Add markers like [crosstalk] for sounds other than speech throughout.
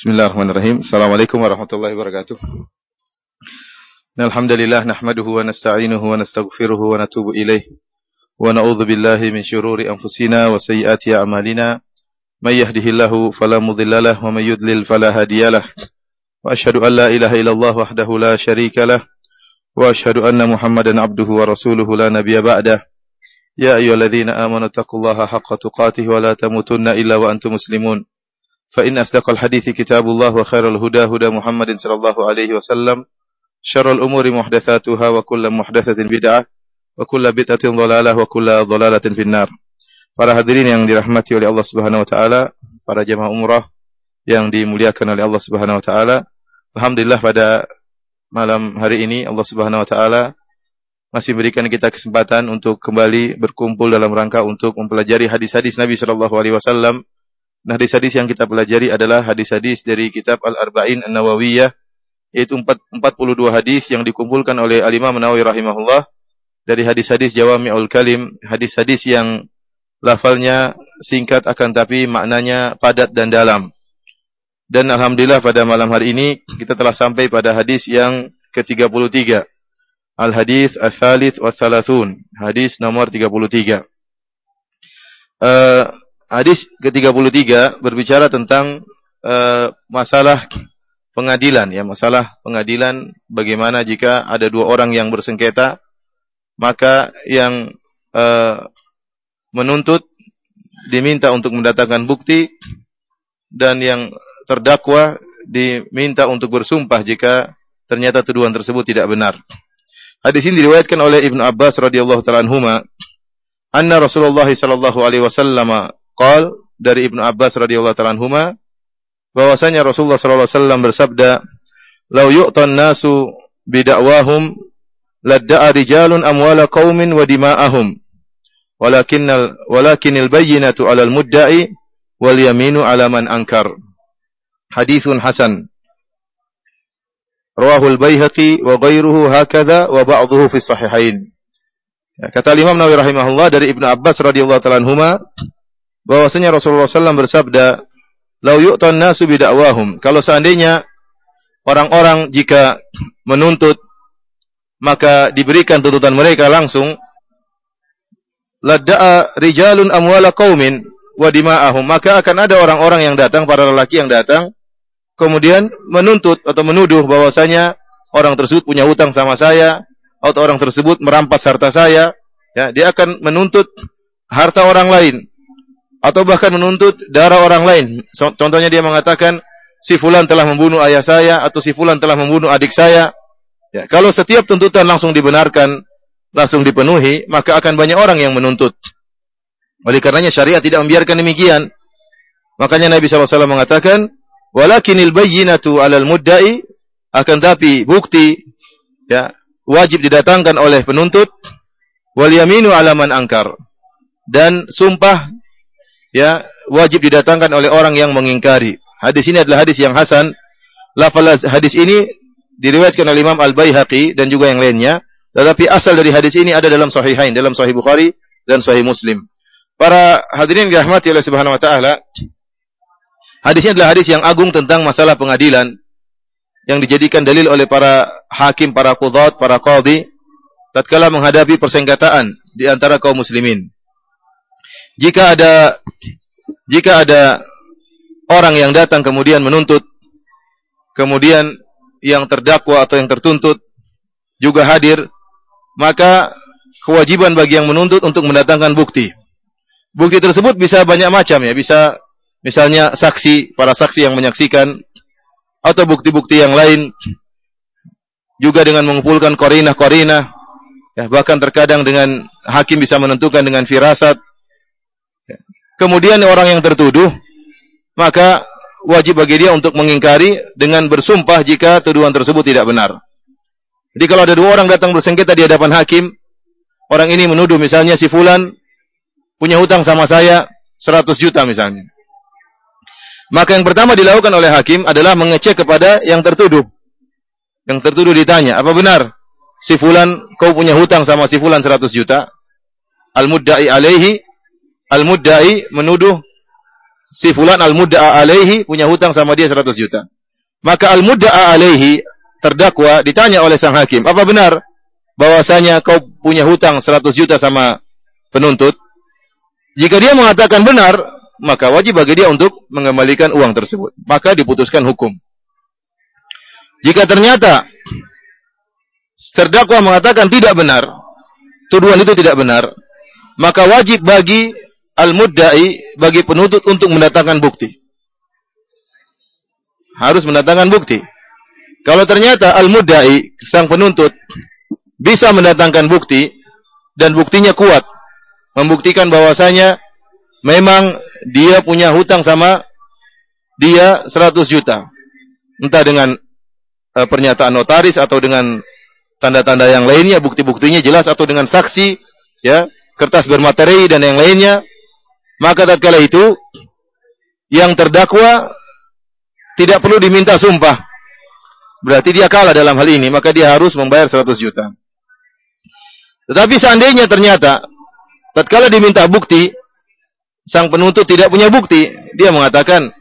Bismillahirrahmanirrahim. Assalamualaikum warahmatullahi wabarakatuh. Alhamdulillah nahmaduhu wa nasta'inuhu wa nastaghfiruhu wa natubu ilaih. Wa na'udzu billahi min syururi anfusina wa sayyiati a'malina. May yahdihillahu fala mudhillalah wa may yudlil fala hadiyalah. Wa asyhadu an la ilaha illallah wahdahu la syarika lah. Wa asyhadu anna Muhammadan abduhu wa rasuluhu la nabiyya ba'dah. Ya ayyuhalladzina amanu taqullaha haqqa tuqatih wa la tamutunna illa wa antum muslimun. فإن أصدق الحديث كتاب الله وخير الهدى هدى محمد صلى الله عليه وسلم شر الأمور محدثاتها وكل محدثة بدعة وكل بدعة ضلالة وكل ضلالة في النار Para hadirin yang dirahmati oleh Allah Subhanahu wa taala, para jemaah umrah yang dimuliakan oleh Allah Subhanahu wa taala. Alhamdulillah pada malam hari ini Allah Subhanahu wa taala masih berikan kita kesempatan untuk kembali berkumpul dalam rangka untuk mempelajari hadis-hadis Nabi sallallahu alaihi wasallam Nah, hadis-hadis yang kita pelajari adalah hadis-hadis dari kitab Al-Arba'in An-Nawawiyah, yaitu 42 hadis yang dikumpulkan oleh Al-Imam Nawawi rahimahullah dari hadis-hadis Jawami'ul Kalim, hadis-hadis yang lafalnya singkat akan tapi maknanya padat dan dalam. Dan alhamdulillah pada malam hari ini kita telah sampai pada hadis yang ke-33. Al-Hadis Ats-Tsalits wa hadis nomor 33. Uh, Hadis ke-33 berbicara tentang uh, masalah pengadilan ya, masalah pengadilan bagaimana jika ada dua orang yang bersengketa maka yang uh, menuntut diminta untuk mendatangkan bukti dan yang terdakwa diminta untuk bersumpah jika ternyata tuduhan tersebut tidak benar. Hadis ini diriwayatkan oleh Ibnu Abbas radhiyallahu taala anhuma anna Rasulullah sallallahu alaihi wasallam Qal dari Ibnu Abbas radhiyallahu taala anhuma bahwasanya Rasulullah sallallahu alaihi wasallam bersabda, "Lau yu'tan nasu bidakwahum ladda'a rijalun amwala qaumin wa dima'ahum." Walakinnal walakinil bayyinatu 'alal mudda'i wal yaminu 'ala man ankar. Hadithun hasan. Rawahul Baihaqi wa ghairuhu hakadha wa ba'dhuhu fi sahihain. Ya, kata Imam Nawawi rahimahullah dari Ibnu Abbas radhiyallahu taala anhuma bahwasanya Rasulullah SAW bersabda, "Lau yu'tan nasu bidakwahum." Kalau seandainya orang-orang jika menuntut maka diberikan tuntutan mereka langsung ladda'a rijalun amwala qaumin wa dima'ahum maka akan ada orang-orang yang datang para lelaki yang datang kemudian menuntut atau menuduh bahwasanya orang tersebut punya hutang sama saya atau orang tersebut merampas harta saya ya dia akan menuntut harta orang lain atau bahkan menuntut darah orang lain. Contohnya dia mengatakan si fulan telah membunuh ayah saya atau si fulan telah membunuh adik saya. Ya, kalau setiap tuntutan langsung dibenarkan, langsung dipenuhi, maka akan banyak orang yang menuntut. Oleh karenanya syariat tidak membiarkan demikian. Makanya Nabi SAW mengatakan, "Walakinil bayyinatu 'alal mudda'i" akan tapi bukti ya wajib didatangkan oleh penuntut wal yaminu 'ala man angkar. Dan sumpah ya wajib didatangkan oleh orang yang mengingkari. Hadis ini adalah hadis yang hasan. Lafaz hadis ini diriwayatkan oleh Imam Al-Baihaqi dan juga yang lainnya. Tetapi asal dari hadis ini ada dalam Sahihain, dalam Sahih Bukhari dan Sahih Muslim. Para hadirin dirahmati oleh Subhanahu wa taala, hadis ini adalah hadis yang agung tentang masalah pengadilan yang dijadikan dalil oleh para hakim, para qudhat, para qadhi tatkala menghadapi persengketaan di antara kaum muslimin. Jika ada jika ada orang yang datang kemudian menuntut, kemudian yang terdakwa atau yang tertuntut juga hadir, maka kewajiban bagi yang menuntut untuk mendatangkan bukti. Bukti tersebut bisa banyak macam ya, bisa misalnya saksi, para saksi yang menyaksikan, atau bukti-bukti yang lain, juga dengan mengumpulkan korinah-korinah, ya, bahkan terkadang dengan hakim bisa menentukan dengan firasat, kemudian orang yang tertuduh, maka wajib bagi dia untuk mengingkari dengan bersumpah jika tuduhan tersebut tidak benar. Jadi kalau ada dua orang datang bersengketa di hadapan hakim, orang ini menuduh misalnya si fulan punya hutang sama saya 100 juta misalnya. Maka yang pertama dilakukan oleh hakim adalah mengecek kepada yang tertuduh. Yang tertuduh ditanya, apa benar si fulan kau punya hutang sama si fulan 100 juta? Al-mudda'i alaihi Al-Muddai menuduh si fulan al-mudda'a alaihi punya hutang sama dia 100 juta. Maka al-mudda'a alaihi terdakwa ditanya oleh sang hakim, apa benar bahwasanya kau punya hutang 100 juta sama penuntut? Jika dia mengatakan benar, maka wajib bagi dia untuk mengembalikan uang tersebut. Maka diputuskan hukum. Jika ternyata terdakwa mengatakan tidak benar, tuduhan itu tidak benar, maka wajib bagi al-mudda'i bagi penuntut untuk mendatangkan bukti. Harus mendatangkan bukti. Kalau ternyata al-mudda'i sang penuntut bisa mendatangkan bukti dan buktinya kuat, membuktikan bahwasanya memang dia punya hutang sama dia 100 juta. Entah dengan e, pernyataan notaris atau dengan tanda-tanda yang lainnya, bukti-buktinya jelas atau dengan saksi, ya, kertas bermateri dan yang lainnya, maka tatkala itu yang terdakwa tidak perlu diminta sumpah. Berarti dia kalah dalam hal ini, maka dia harus membayar 100 juta. Tetapi seandainya ternyata tatkala diminta bukti, sang penuntut tidak punya bukti, dia mengatakan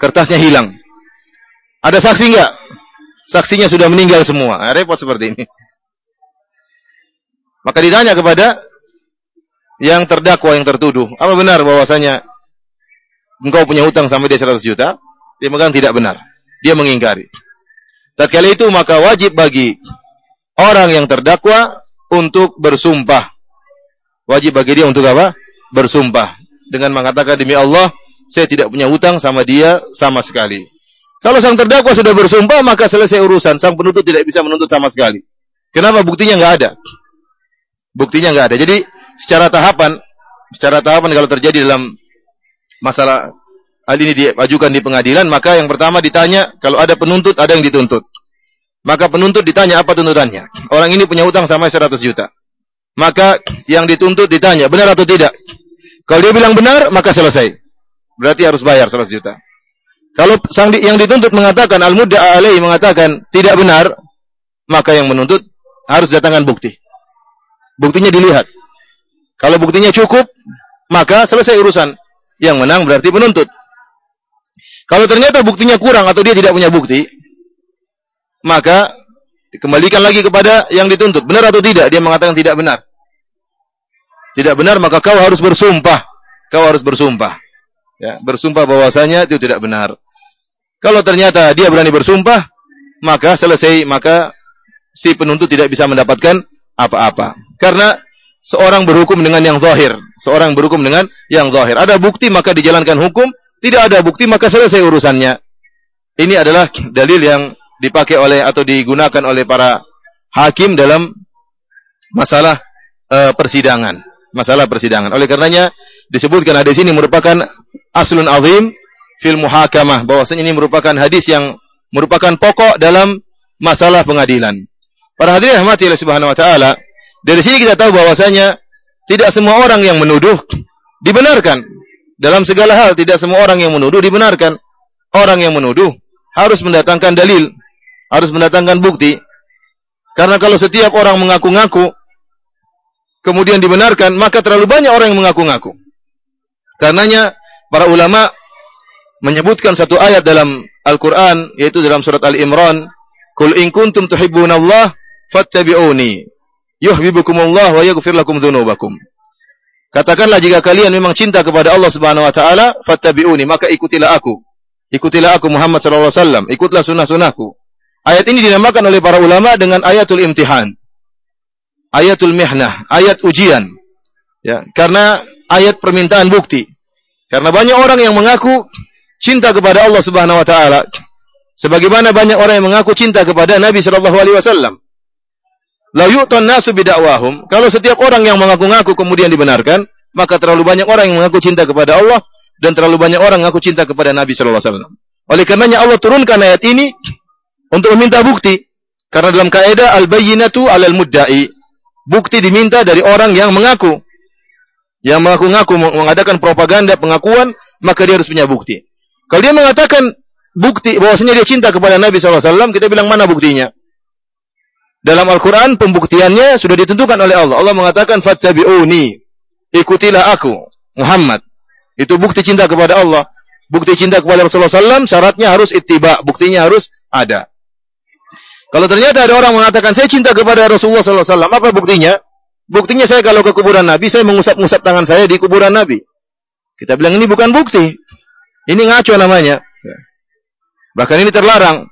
kertasnya hilang. Ada saksi enggak? Saksinya sudah meninggal semua. Nah, repot seperti ini. Maka ditanya kepada yang terdakwa, yang tertuduh. Apa benar bahwasanya engkau punya hutang sampai dia 100 juta? Dia mengatakan tidak benar. Dia mengingkari. Tatkala itu maka wajib bagi orang yang terdakwa untuk bersumpah. Wajib bagi dia untuk apa? Bersumpah. Dengan mengatakan demi Allah, saya tidak punya hutang sama dia sama sekali. Kalau sang terdakwa sudah bersumpah, maka selesai urusan. Sang penuntut tidak bisa menuntut sama sekali. Kenapa? Buktinya nggak ada. Buktinya nggak ada. Jadi secara tahapan, secara tahapan kalau terjadi dalam masalah hal ini diajukan di pengadilan, maka yang pertama ditanya kalau ada penuntut, ada yang dituntut. Maka penuntut ditanya apa tuntutannya. Orang ini punya utang sama 100 juta. Maka yang dituntut ditanya benar atau tidak. Kalau dia bilang benar, maka selesai. Berarti harus bayar 100 juta. Kalau sang di, yang dituntut mengatakan al-mudda'a alaih mengatakan tidak benar, maka yang menuntut harus datangkan bukti. Buktinya dilihat. Kalau buktinya cukup, maka selesai urusan. Yang menang berarti penuntut. Kalau ternyata buktinya kurang atau dia tidak punya bukti, maka dikembalikan lagi kepada yang dituntut. Benar atau tidak? Dia mengatakan tidak benar. Tidak benar, maka kau harus bersumpah. Kau harus bersumpah. Ya, bersumpah bahwasanya itu tidak benar. Kalau ternyata dia berani bersumpah, maka selesai, maka si penuntut tidak bisa mendapatkan apa-apa. Karena seorang berhukum dengan yang zahir, seorang berhukum dengan yang zahir. Ada bukti maka dijalankan hukum, tidak ada bukti maka selesai urusannya. Ini adalah dalil yang dipakai oleh atau digunakan oleh para hakim dalam masalah e, persidangan, masalah persidangan. Oleh karenanya disebutkan hadis ini merupakan aslun azim fil muhakamah bahwasanya ini merupakan hadis yang merupakan pokok dalam masalah pengadilan. Para hadirin rahmati Allah Subhanahu wa taala, dari sini kita tahu bahwasanya tidak semua orang yang menuduh dibenarkan. Dalam segala hal tidak semua orang yang menuduh dibenarkan. Orang yang menuduh harus mendatangkan dalil, harus mendatangkan bukti. Karena kalau setiap orang mengaku-ngaku kemudian dibenarkan, maka terlalu banyak orang yang mengaku-ngaku. Karenanya para ulama menyebutkan satu ayat dalam Al-Quran, yaitu dalam surat Al-Imran, Kul in kuntum tuhibbunallah, fattabi'uni, yuhibbukumullah wa yaghfir lakum dhunubakum. Katakanlah jika kalian memang cinta kepada Allah Subhanahu wa taala, fattabi'uni, maka ikutilah aku. Ikutilah aku Muhammad sallallahu alaihi wasallam, ikutlah sunnah-sunnahku. Ayat ini dinamakan oleh para ulama dengan ayatul imtihan. Ayatul mihnah, ayat ujian. Ya, karena ayat permintaan bukti. Karena banyak orang yang mengaku cinta kepada Allah Subhanahu wa taala. Sebagaimana banyak orang yang mengaku cinta kepada Nabi sallallahu alaihi wasallam. La yu'tan nasu bidakwahum. Kalau setiap orang yang mengaku-ngaku kemudian dibenarkan, maka terlalu banyak orang yang mengaku cinta kepada Allah dan terlalu banyak orang mengaku cinta kepada Nabi sallallahu alaihi wasallam. Oleh karenanya Allah turunkan ayat ini untuk meminta bukti. Karena dalam kaidah al-bayyinatu 'alal mudda'i. Bukti diminta dari orang yang mengaku. Yang mengaku-ngaku mengadakan propaganda pengakuan, maka dia harus punya bukti. Kalau dia mengatakan bukti bahwasanya dia cinta kepada Nabi SAW, kita bilang mana buktinya? Dalam Al-Quran pembuktiannya sudah ditentukan oleh Allah. Allah mengatakan fattabi'uni. Ikutilah aku, Muhammad. Itu bukti cinta kepada Allah. Bukti cinta kepada Rasulullah SAW syaratnya harus ittiba, buktinya harus ada. Kalau ternyata ada orang mengatakan saya cinta kepada Rasulullah SAW, apa buktinya? Buktinya saya kalau ke kuburan Nabi, saya mengusap-ngusap tangan saya di kuburan Nabi. Kita bilang ini bukan bukti. Ini ngaco namanya. Bahkan ini terlarang.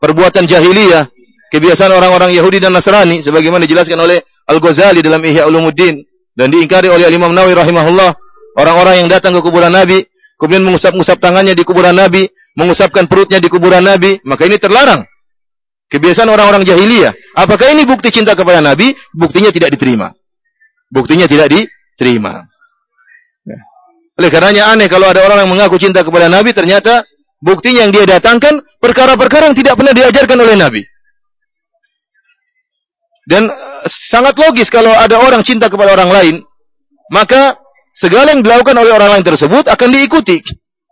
Perbuatan jahiliyah. Kebiasaan orang-orang Yahudi dan Nasrani. Sebagaimana dijelaskan oleh Al-Ghazali dalam Ihya Ulumuddin. Dan diingkari oleh Imam Nawawi rahimahullah. Orang-orang yang datang ke kuburan Nabi. Kemudian mengusap-ngusap tangannya di kuburan Nabi. Mengusapkan perutnya di kuburan Nabi. Maka ini terlarang. Kebiasaan orang-orang jahiliyah. Apakah ini bukti cinta kepada Nabi? Buktinya tidak diterima. Buktinya tidak diterima. Oleh karenanya aneh kalau ada orang yang mengaku cinta kepada Nabi, ternyata buktinya yang dia datangkan perkara-perkara yang tidak pernah diajarkan oleh Nabi. Dan uh, sangat logis kalau ada orang cinta kepada orang lain, maka segala yang dilakukan oleh orang lain tersebut akan diikuti.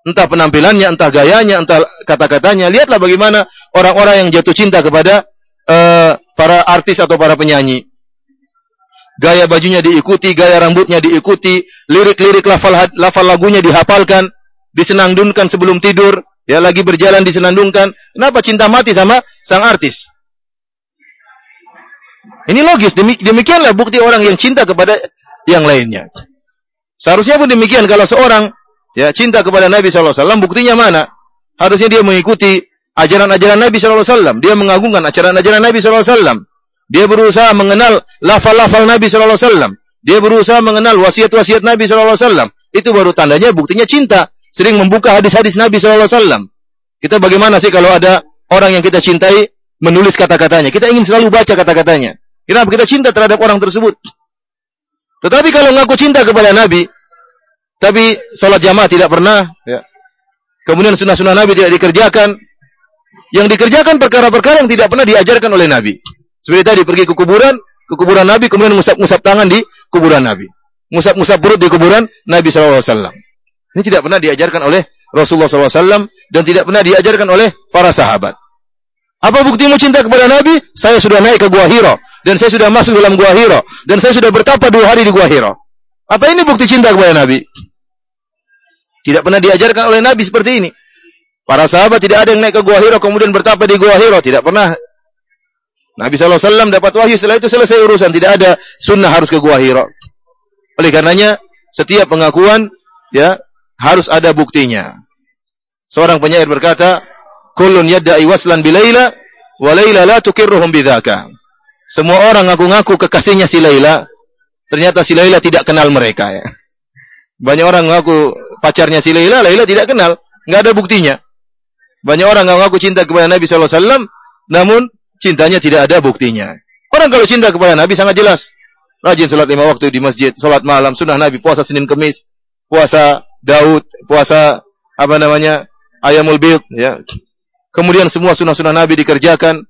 Entah penampilannya, entah gayanya, entah kata-katanya. Lihatlah bagaimana orang-orang yang jatuh cinta kepada uh, para artis atau para penyanyi. Gaya bajunya diikuti, gaya rambutnya diikuti, lirik-lirik lafal, lafal lagunya dihafalkan, disenandungkan sebelum tidur, ya lagi berjalan disenandungkan. Kenapa cinta mati sama sang artis? Ini logis, demikianlah bukti orang yang cinta kepada yang lainnya. Seharusnya pun demikian kalau seorang ya cinta kepada Nabi SAW, buktinya mana? Harusnya dia mengikuti ajaran-ajaran Nabi SAW. Dia mengagungkan ajaran-ajaran Nabi SAW. Dia berusaha mengenal lafal-lafal Nabi wasallam. Dia berusaha mengenal wasiat-wasiat Nabi wasallam. Itu baru tandanya buktinya cinta. Sering membuka hadis-hadis Nabi wasallam. Kita bagaimana sih kalau ada orang yang kita cintai menulis kata-katanya? Kita ingin selalu baca kata-katanya. Kenapa kita cinta terhadap orang tersebut? Tetapi kalau ngaku cinta kepada Nabi, tapi sholat jamaah tidak pernah, ya. kemudian sunnah-sunnah Nabi tidak dikerjakan, yang dikerjakan perkara-perkara yang tidak pernah diajarkan oleh Nabi. Seperti tadi pergi ke kuburan, ke kuburan Nabi, kemudian musab-musab tangan di kuburan Nabi. Musab-musab perut di kuburan Nabi SAW. Ini tidak pernah diajarkan oleh Rasulullah SAW dan tidak pernah diajarkan oleh para sahabat. Apa buktimu cinta kepada Nabi? Saya sudah naik ke Gua Hiro dan saya sudah masuk dalam Gua Hiro dan saya sudah bertapa dua hari di Gua Hiro. Apa ini bukti cinta kepada Nabi? Tidak pernah diajarkan oleh Nabi seperti ini. Para sahabat tidak ada yang naik ke Gua Hiro kemudian bertapa di Gua Hiro, tidak pernah Nabi SAW dapat wahyu setelah itu selesai urusan. Tidak ada sunnah harus ke gua Hira. Oleh karenanya, setiap pengakuan ya harus ada buktinya. Seorang penyair berkata, "Kullun yadda'i waslan bilaila wa laila la tukirruhum bidzaka." Semua orang ngaku-ngaku kekasihnya si Laila, ternyata si Laila tidak kenal mereka ya. Banyak orang ngaku pacarnya si Laila, Laila tidak kenal, nggak ada buktinya. Banyak orang ngaku cinta kepada Nabi SAW, namun cintanya tidak ada buktinya. Orang kalau cinta kepada Nabi sangat jelas. Rajin sholat lima waktu di masjid, sholat malam, sunnah Nabi, puasa Senin Kemis, puasa Daud, puasa apa namanya ayamul bid, ya. Kemudian semua sunnah-sunnah Nabi dikerjakan.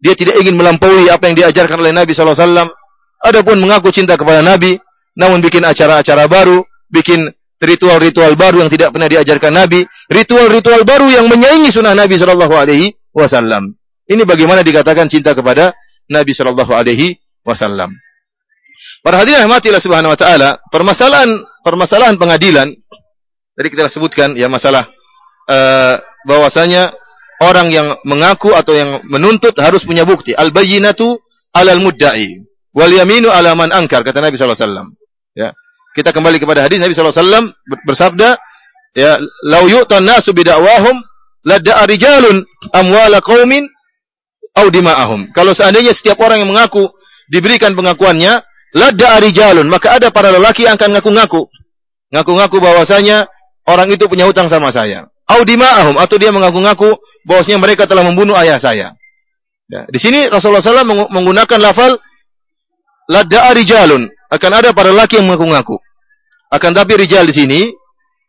Dia tidak ingin melampaui apa yang diajarkan oleh Nabi SAW. Adapun mengaku cinta kepada Nabi, namun bikin acara-acara baru, bikin ritual-ritual baru yang tidak pernah diajarkan Nabi, ritual-ritual baru yang menyaingi sunnah Nabi Shallallahu Alaihi Wasallam. Ini bagaimana dikatakan cinta kepada Nabi Shallallahu Alaihi Wasallam. Para hadirin subhanahu wa taala, permasalahan permasalahan pengadilan tadi kita sebutkan ya masalah uh, bahwasanya orang yang mengaku atau yang menuntut harus punya bukti. Al bayyinatu alal mudda'i wal yaminu ala man angkar kata Nabi sallallahu alaihi wasallam. Ya. Kita kembali kepada hadis Nabi sallallahu alaihi wasallam bersabda ya lau yu'tan nasu bidakwahum ladda'a rijalun amwala qaumin audima'ahum. Kalau seandainya setiap orang yang mengaku diberikan pengakuannya, lada arijalun, maka ada para lelaki yang akan ngaku-ngaku. Ngaku-ngaku bahwasanya orang itu punya hutang sama saya. Audima'ahum atau dia mengaku-ngaku bahwasanya mereka telah membunuh ayah saya. Ya, di sini Rasulullah SAW menggunakan lafal lada arijalun. Akan ada para lelaki yang mengaku-ngaku. Akan tapi rijal di sini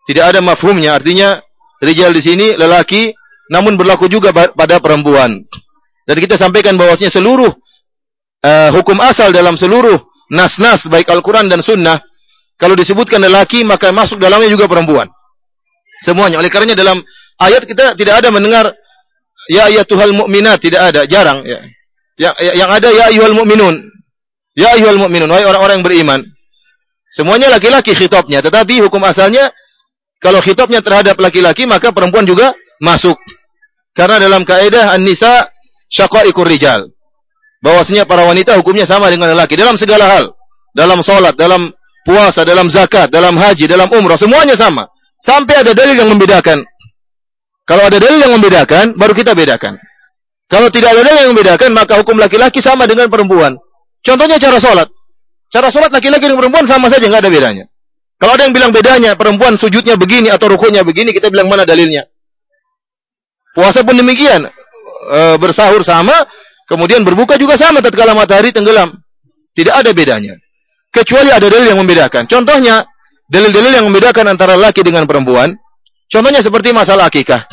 tidak ada mafhumnya. Artinya rijal di sini lelaki namun berlaku juga pada perempuan. Dan kita sampaikan bahwasanya seluruh uh, hukum asal dalam seluruh nas-nas baik Al-Qur'an dan sunnah kalau disebutkan lelaki maka masuk dalamnya juga perempuan. Semuanya. Oleh karenanya dalam ayat kita tidak ada mendengar ya Tuhal mu'minat, tidak ada, jarang ya. Yang, yang ada ya ayyuhal mu'minun. Ya ayyuhal mu'minun, wahai orang-orang yang beriman. Semuanya laki-laki khitabnya, tetapi hukum asalnya Kalau khitabnya terhadap laki-laki, maka perempuan juga masuk. Karena dalam kaidah an-nisa syaqaiqur rijal. Bahwasanya para wanita hukumnya sama dengan lelaki dalam segala hal. Dalam salat, dalam puasa, dalam zakat, dalam haji, dalam umrah, semuanya sama. Sampai ada dalil yang membedakan. Kalau ada dalil yang membedakan, baru kita bedakan. Kalau tidak ada dalil yang membedakan, maka hukum laki-laki sama dengan perempuan. Contohnya cara sholat. Cara sholat laki-laki dan perempuan sama saja, nggak ada bedanya. Kalau ada yang bilang bedanya, perempuan sujudnya begini atau rukunya begini, kita bilang mana dalilnya? Puasa pun demikian. E, bersahur sama, kemudian berbuka juga sama tatkala matahari tenggelam. Tidak ada bedanya. Kecuali ada dalil yang membedakan. Contohnya, dalil-dalil yang membedakan antara laki dengan perempuan. Contohnya seperti masalah akikah.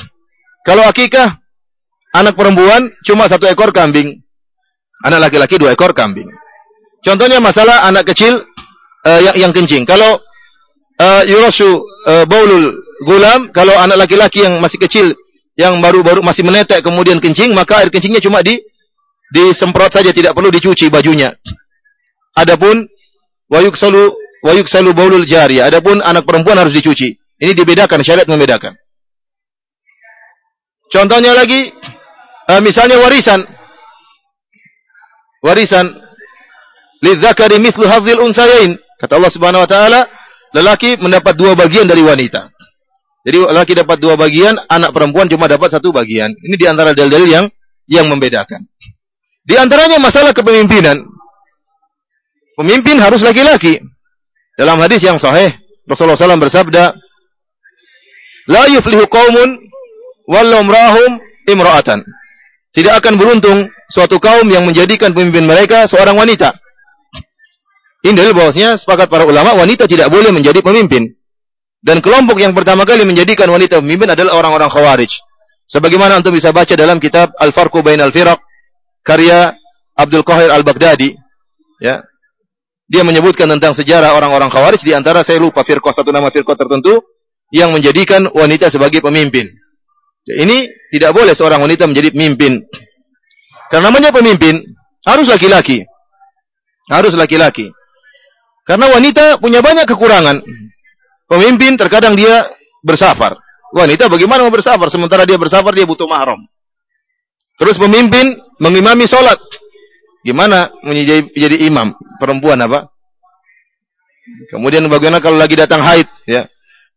Kalau akikah, anak perempuan cuma satu ekor kambing. Anak laki-laki dua ekor kambing. Contohnya masalah anak kecil uh, yang, yang kencing. Kalau uh, uh, baulul gulam kalau anak laki-laki yang masih kecil yang baru-baru masih menetek kemudian kencing maka air kencingnya cuma di disemprot saja tidak perlu dicuci bajunya. Adapun wayuk salu wayuk salu baulul jari. Adapun anak perempuan harus dicuci. Ini dibedakan syariat membedakan. Contohnya lagi uh, misalnya warisan. Warisan lidzakari mithlu hadzil unsayain. Kata Allah Subhanahu wa taala, lelaki mendapat dua bagian dari wanita. Jadi lelaki dapat dua bagian, anak perempuan cuma dapat satu bagian. Ini di antara dalil-dalil yang yang membedakan. Di antaranya masalah kepemimpinan. Pemimpin harus laki-laki. Dalam hadis yang sahih, Rasulullah SAW bersabda, La yuflihu qawmun wallau mrahum imra'atan. Tidak akan beruntung suatu kaum yang menjadikan pemimpin mereka seorang wanita. Ini dalil bahwasanya sepakat para ulama wanita tidak boleh menjadi pemimpin. Dan kelompok yang pertama kali menjadikan wanita pemimpin adalah orang-orang khawarij. Sebagaimana untuk bisa baca dalam kitab Al-Farqu Bainal Firaq karya Abdul Qahir Al-Baghdadi ya. Dia menyebutkan tentang sejarah orang-orang khawarij di antara saya lupa firqah satu nama firqah tertentu yang menjadikan wanita sebagai pemimpin. Ini tidak boleh seorang wanita menjadi pemimpin. Karena namanya pemimpin harus laki-laki. Harus laki-laki. Karena wanita punya banyak kekurangan. Pemimpin terkadang dia bersafar. Wanita bagaimana mau bersafar? Sementara dia bersafar dia butuh mahram. Terus pemimpin mengimami sholat. Gimana menjadi jadi imam? Perempuan apa? Kemudian bagaimana kalau lagi datang haid? Ya,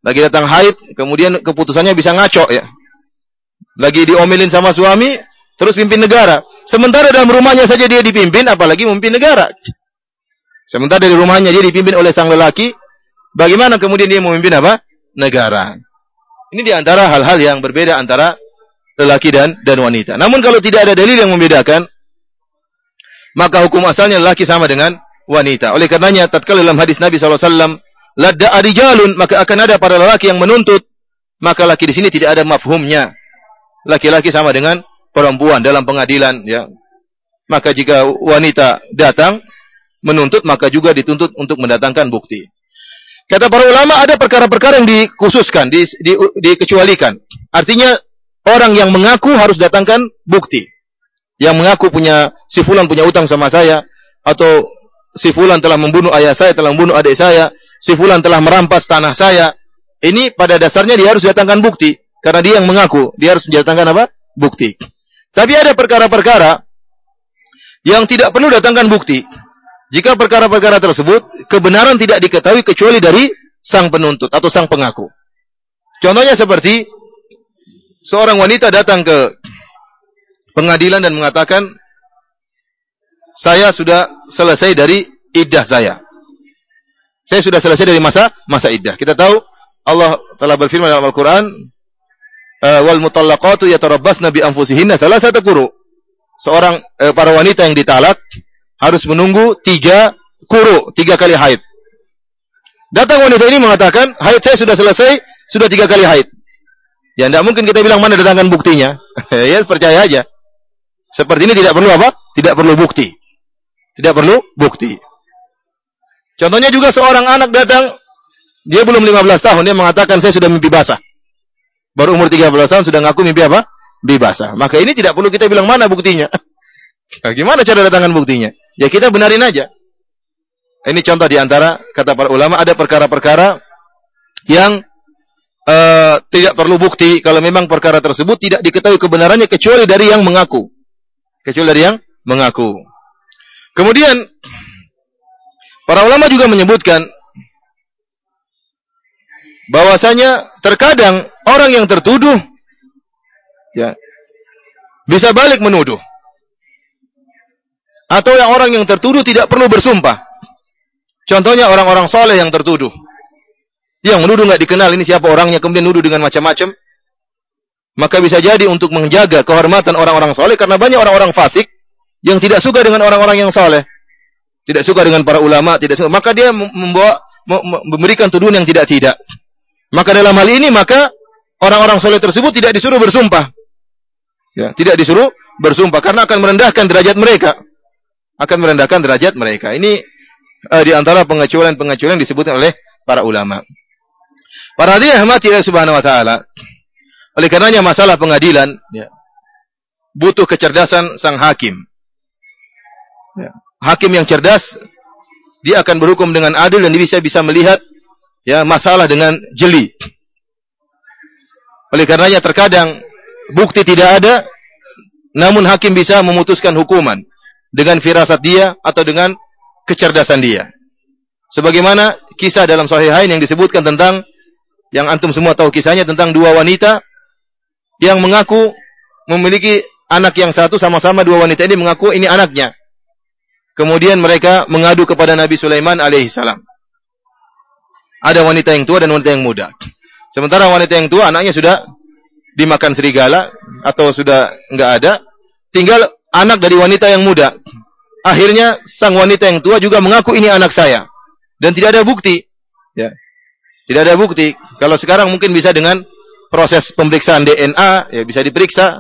lagi datang haid, kemudian keputusannya bisa ngaco ya. Lagi diomelin sama suami, terus pimpin negara. Sementara dalam rumahnya saja dia dipimpin, apalagi memimpin negara. Sementara dari rumahnya dia dipimpin oleh sang lelaki, bagaimana kemudian dia memimpin apa? Negara. Ini di antara hal-hal yang berbeda antara lelaki dan dan wanita. Namun kalau tidak ada dalil yang membedakan, maka hukum asalnya lelaki sama dengan wanita. Oleh karenanya, tatkala dalam hadis Nabi SAW, ladda arijalun, maka akan ada para lelaki yang menuntut, maka laki di sini tidak ada mafhumnya. Laki-laki sama dengan perempuan dalam pengadilan, ya. Maka jika wanita datang, menuntut maka juga dituntut untuk mendatangkan bukti. Kata para ulama ada perkara-perkara yang dikhususkan, di, di, dikecualikan. Artinya orang yang mengaku harus datangkan bukti. Yang mengaku punya si fulan punya utang sama saya atau si fulan telah membunuh ayah saya, telah membunuh adik saya, si fulan telah merampas tanah saya. Ini pada dasarnya dia harus datangkan bukti karena dia yang mengaku, dia harus mendatangkan apa? Bukti. Tapi ada perkara-perkara yang tidak perlu datangkan bukti. Jika perkara-perkara tersebut kebenaran tidak diketahui kecuali dari sang penuntut atau sang pengaku. Contohnya seperti seorang wanita datang ke pengadilan dan mengatakan saya sudah selesai dari iddah saya. Saya sudah selesai dari masa masa iddah. Kita tahu Allah telah berfirman dalam Al-Qur'an eh, wal mutallaqatu yatarabbasna bi anfusihinna thalathata quru. Seorang eh, para wanita yang ditalak harus menunggu tiga kuru, tiga kali haid. Datang wanita ini mengatakan, haid saya sudah selesai, sudah tiga kali haid. Ya, tidak mungkin kita bilang mana datangkan buktinya. [laughs] ya, percaya aja. Seperti ini tidak perlu apa? Tidak perlu bukti. Tidak perlu bukti. Contohnya juga seorang anak datang, dia belum 15 tahun, dia mengatakan saya sudah mimpi basah. Baru umur 13 tahun sudah ngaku mimpi apa? Mimpi basah. Maka ini tidak perlu kita bilang mana buktinya. [laughs] Nah, gimana cara datangkan buktinya? Ya kita benarin aja. Ini contoh di antara kata para ulama ada perkara-perkara yang uh, tidak perlu bukti kalau memang perkara tersebut tidak diketahui kebenarannya kecuali dari yang mengaku. Kecuali dari yang mengaku. Kemudian para ulama juga menyebutkan bahwasanya terkadang orang yang tertuduh ya bisa balik menuduh. Atau yang orang yang tertuduh tidak perlu bersumpah. Contohnya orang-orang soleh yang tertuduh. Yang menuduh nggak dikenal ini siapa orangnya kemudian nuduh dengan macam-macam. Maka bisa jadi untuk menjaga kehormatan orang-orang soleh karena banyak orang-orang fasik yang tidak suka dengan orang-orang yang soleh. Tidak suka dengan para ulama, tidak suka. Maka dia membawa memberikan tuduhan yang tidak-tidak. Maka dalam hal ini maka orang-orang soleh tersebut tidak disuruh bersumpah. Ya, tidak disuruh bersumpah karena akan merendahkan derajat mereka. Akan merendahkan derajat mereka. Ini uh, di antara pengecualian-pengecualian disebutkan oleh para ulama. Para hadirin rahmati Allah Subhanahu wa taala. Oleh karenanya masalah pengadilan ya, butuh kecerdasan sang hakim. Ya, hakim yang cerdas dia akan berhukum dengan adil dan dia bisa bisa melihat ya masalah dengan jeli. Oleh karenanya terkadang bukti tidak ada, namun hakim bisa memutuskan hukuman dengan firasat dia atau dengan kecerdasan dia. Sebagaimana kisah dalam Sahihain yang disebutkan tentang yang antum semua tahu kisahnya tentang dua wanita yang mengaku memiliki anak yang satu sama-sama dua wanita ini mengaku ini anaknya. Kemudian mereka mengadu kepada Nabi Sulaiman alaihissalam. Ada wanita yang tua dan wanita yang muda. Sementara wanita yang tua anaknya sudah dimakan serigala atau sudah enggak ada, tinggal anak dari wanita yang muda. Akhirnya sang wanita yang tua juga mengaku ini anak saya dan tidak ada bukti. Ya. Tidak ada bukti. Kalau sekarang mungkin bisa dengan proses pemeriksaan DNA, ya bisa diperiksa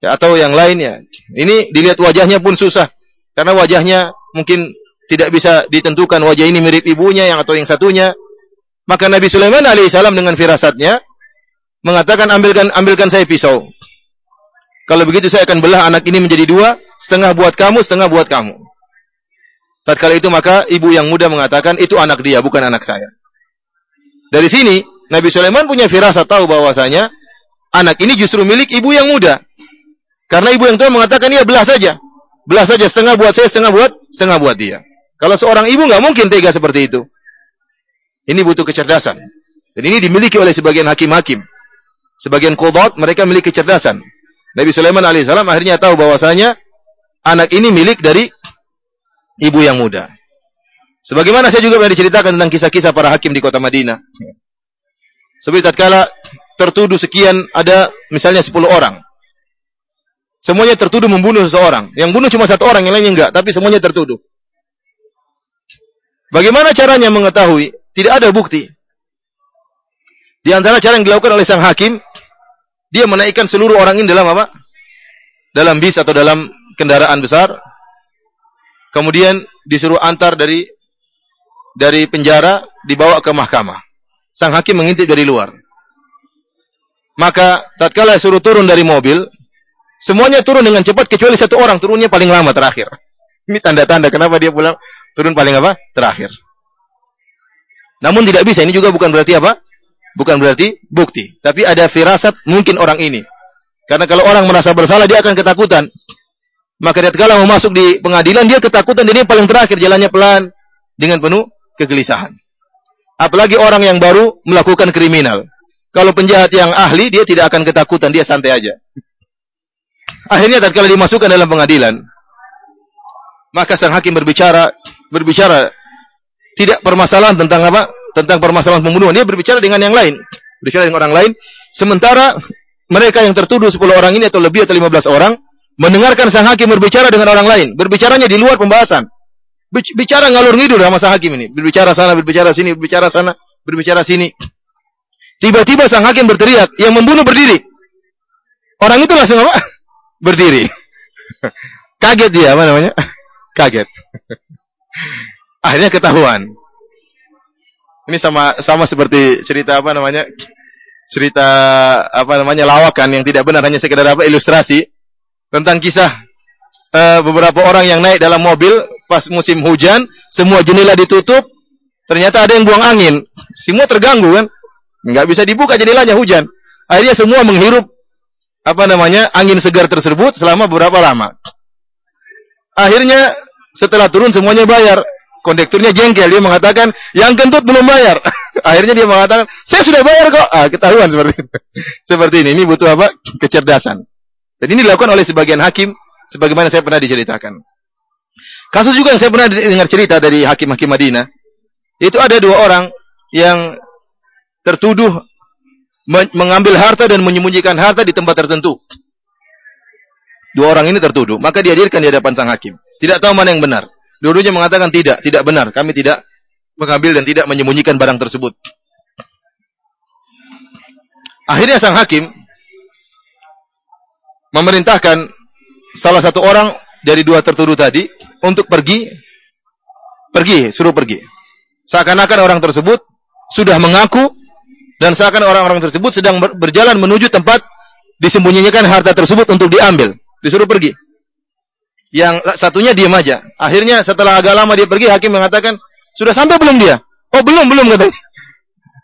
ya, atau yang lainnya. Ini dilihat wajahnya pun susah karena wajahnya mungkin tidak bisa ditentukan wajah ini mirip ibunya yang atau yang satunya. Maka Nabi Sulaiman alaihissalam dengan firasatnya mengatakan ambilkan ambilkan saya pisau. Kalau begitu saya akan belah anak ini menjadi dua, setengah buat kamu, setengah buat kamu. Tatkala itu maka ibu yang muda mengatakan itu anak dia, bukan anak saya. Dari sini Nabi Sulaiman punya firasat tahu bahwasanya anak ini justru milik ibu yang muda. Karena ibu yang tua mengatakan ya belah saja. Belah saja setengah buat saya, setengah buat setengah buat dia. Kalau seorang ibu nggak mungkin tega seperti itu. Ini butuh kecerdasan. Dan ini dimiliki oleh sebagian hakim-hakim. Sebagian kodot mereka memiliki kecerdasan. Nabi Sulaiman alaihissalam akhirnya tahu bahwasanya anak ini milik dari ibu yang muda. Sebagaimana saya juga pernah diceritakan tentang kisah-kisah para hakim di kota Madinah. Seperti tatkala tertuduh sekian ada misalnya 10 orang. Semuanya tertuduh membunuh seseorang. Yang bunuh cuma satu orang, yang lainnya enggak, tapi semuanya tertuduh. Bagaimana caranya mengetahui? Tidak ada bukti. Di antara cara yang dilakukan oleh sang hakim, dia menaikkan seluruh orang ini dalam apa? Dalam bis atau dalam kendaraan besar. Kemudian disuruh antar dari dari penjara dibawa ke mahkamah. Sang hakim mengintip dari luar. Maka tatkala suruh turun dari mobil, semuanya turun dengan cepat kecuali satu orang turunnya paling lama terakhir. Ini tanda-tanda kenapa dia pulang turun paling apa? Terakhir. Namun tidak bisa, ini juga bukan berarti apa? Bukan berarti bukti. Tapi ada firasat mungkin orang ini. Karena kalau orang merasa bersalah, dia akan ketakutan. Maka dia kalau mau masuk di pengadilan, dia ketakutan, jadi paling terakhir jalannya pelan dengan penuh kegelisahan. Apalagi orang yang baru melakukan kriminal. Kalau penjahat yang ahli, dia tidak akan ketakutan, dia santai aja. Akhirnya tatkala dimasukkan dalam pengadilan, maka sang hakim berbicara, berbicara tidak permasalahan tentang apa? Tentang permasalahan pembunuhan. Dia berbicara dengan yang lain. Berbicara dengan orang lain. Sementara mereka yang tertuduh 10 orang ini atau lebih atau 15 orang mendengarkan sang hakim berbicara dengan orang lain. Berbicaranya di luar pembahasan. Bicara ngalur ngidur sama sang hakim ini. Berbicara sana, berbicara sini, berbicara sana, berbicara sini. Tiba-tiba sang hakim berteriak, yang membunuh berdiri. Orang itu langsung apa? [laughs] Berdiri. [laughs] Kaget dia, apa namanya? [laughs] Kaget. Akhirnya ketahuan. Ini sama sama seperti cerita apa namanya? Cerita apa namanya lawakan yang tidak benar hanya sekedar apa ilustrasi tentang kisah uh, beberapa orang yang naik dalam mobil pas musim hujan, semua jendela ditutup, ternyata ada yang buang angin. Semua terganggu kan? Enggak bisa dibuka jendelanya hujan. Akhirnya semua menghirup apa namanya angin segar tersebut selama beberapa lama. Akhirnya setelah turun semuanya bayar. Kondekturnya jengkel, dia mengatakan yang kentut belum bayar. [laughs] Akhirnya dia mengatakan saya sudah bayar kok. Ah, ketahuan seperti ini. [laughs] seperti ini. Ini butuh apa? Kecerdasan. Dan ini dilakukan oleh sebagian hakim, sebagaimana saya pernah diceritakan. Kasus juga yang saya pernah dengar cerita dari hakim-hakim Madinah, itu ada dua orang yang tertuduh mengambil harta dan menyembunyikan harta di tempat tertentu. Dua orang ini tertuduh, maka dihadirkan di hadapan sang hakim. Tidak tahu mana yang benar. Dua-duanya mengatakan tidak, tidak benar. Kami tidak mengambil dan tidak menyembunyikan barang tersebut. Akhirnya sang hakim memerintahkan salah satu orang dari dua tertuduh tadi untuk pergi, pergi, suruh pergi. Seakan-akan orang tersebut sudah mengaku dan seakan orang-orang tersebut sedang berjalan menuju tempat disembunyikan harta tersebut untuk diambil, disuruh pergi. Yang satunya diam aja. Akhirnya setelah agak lama dia pergi, hakim mengatakan, "Sudah sampai belum dia?" "Oh, belum, belum," katanya.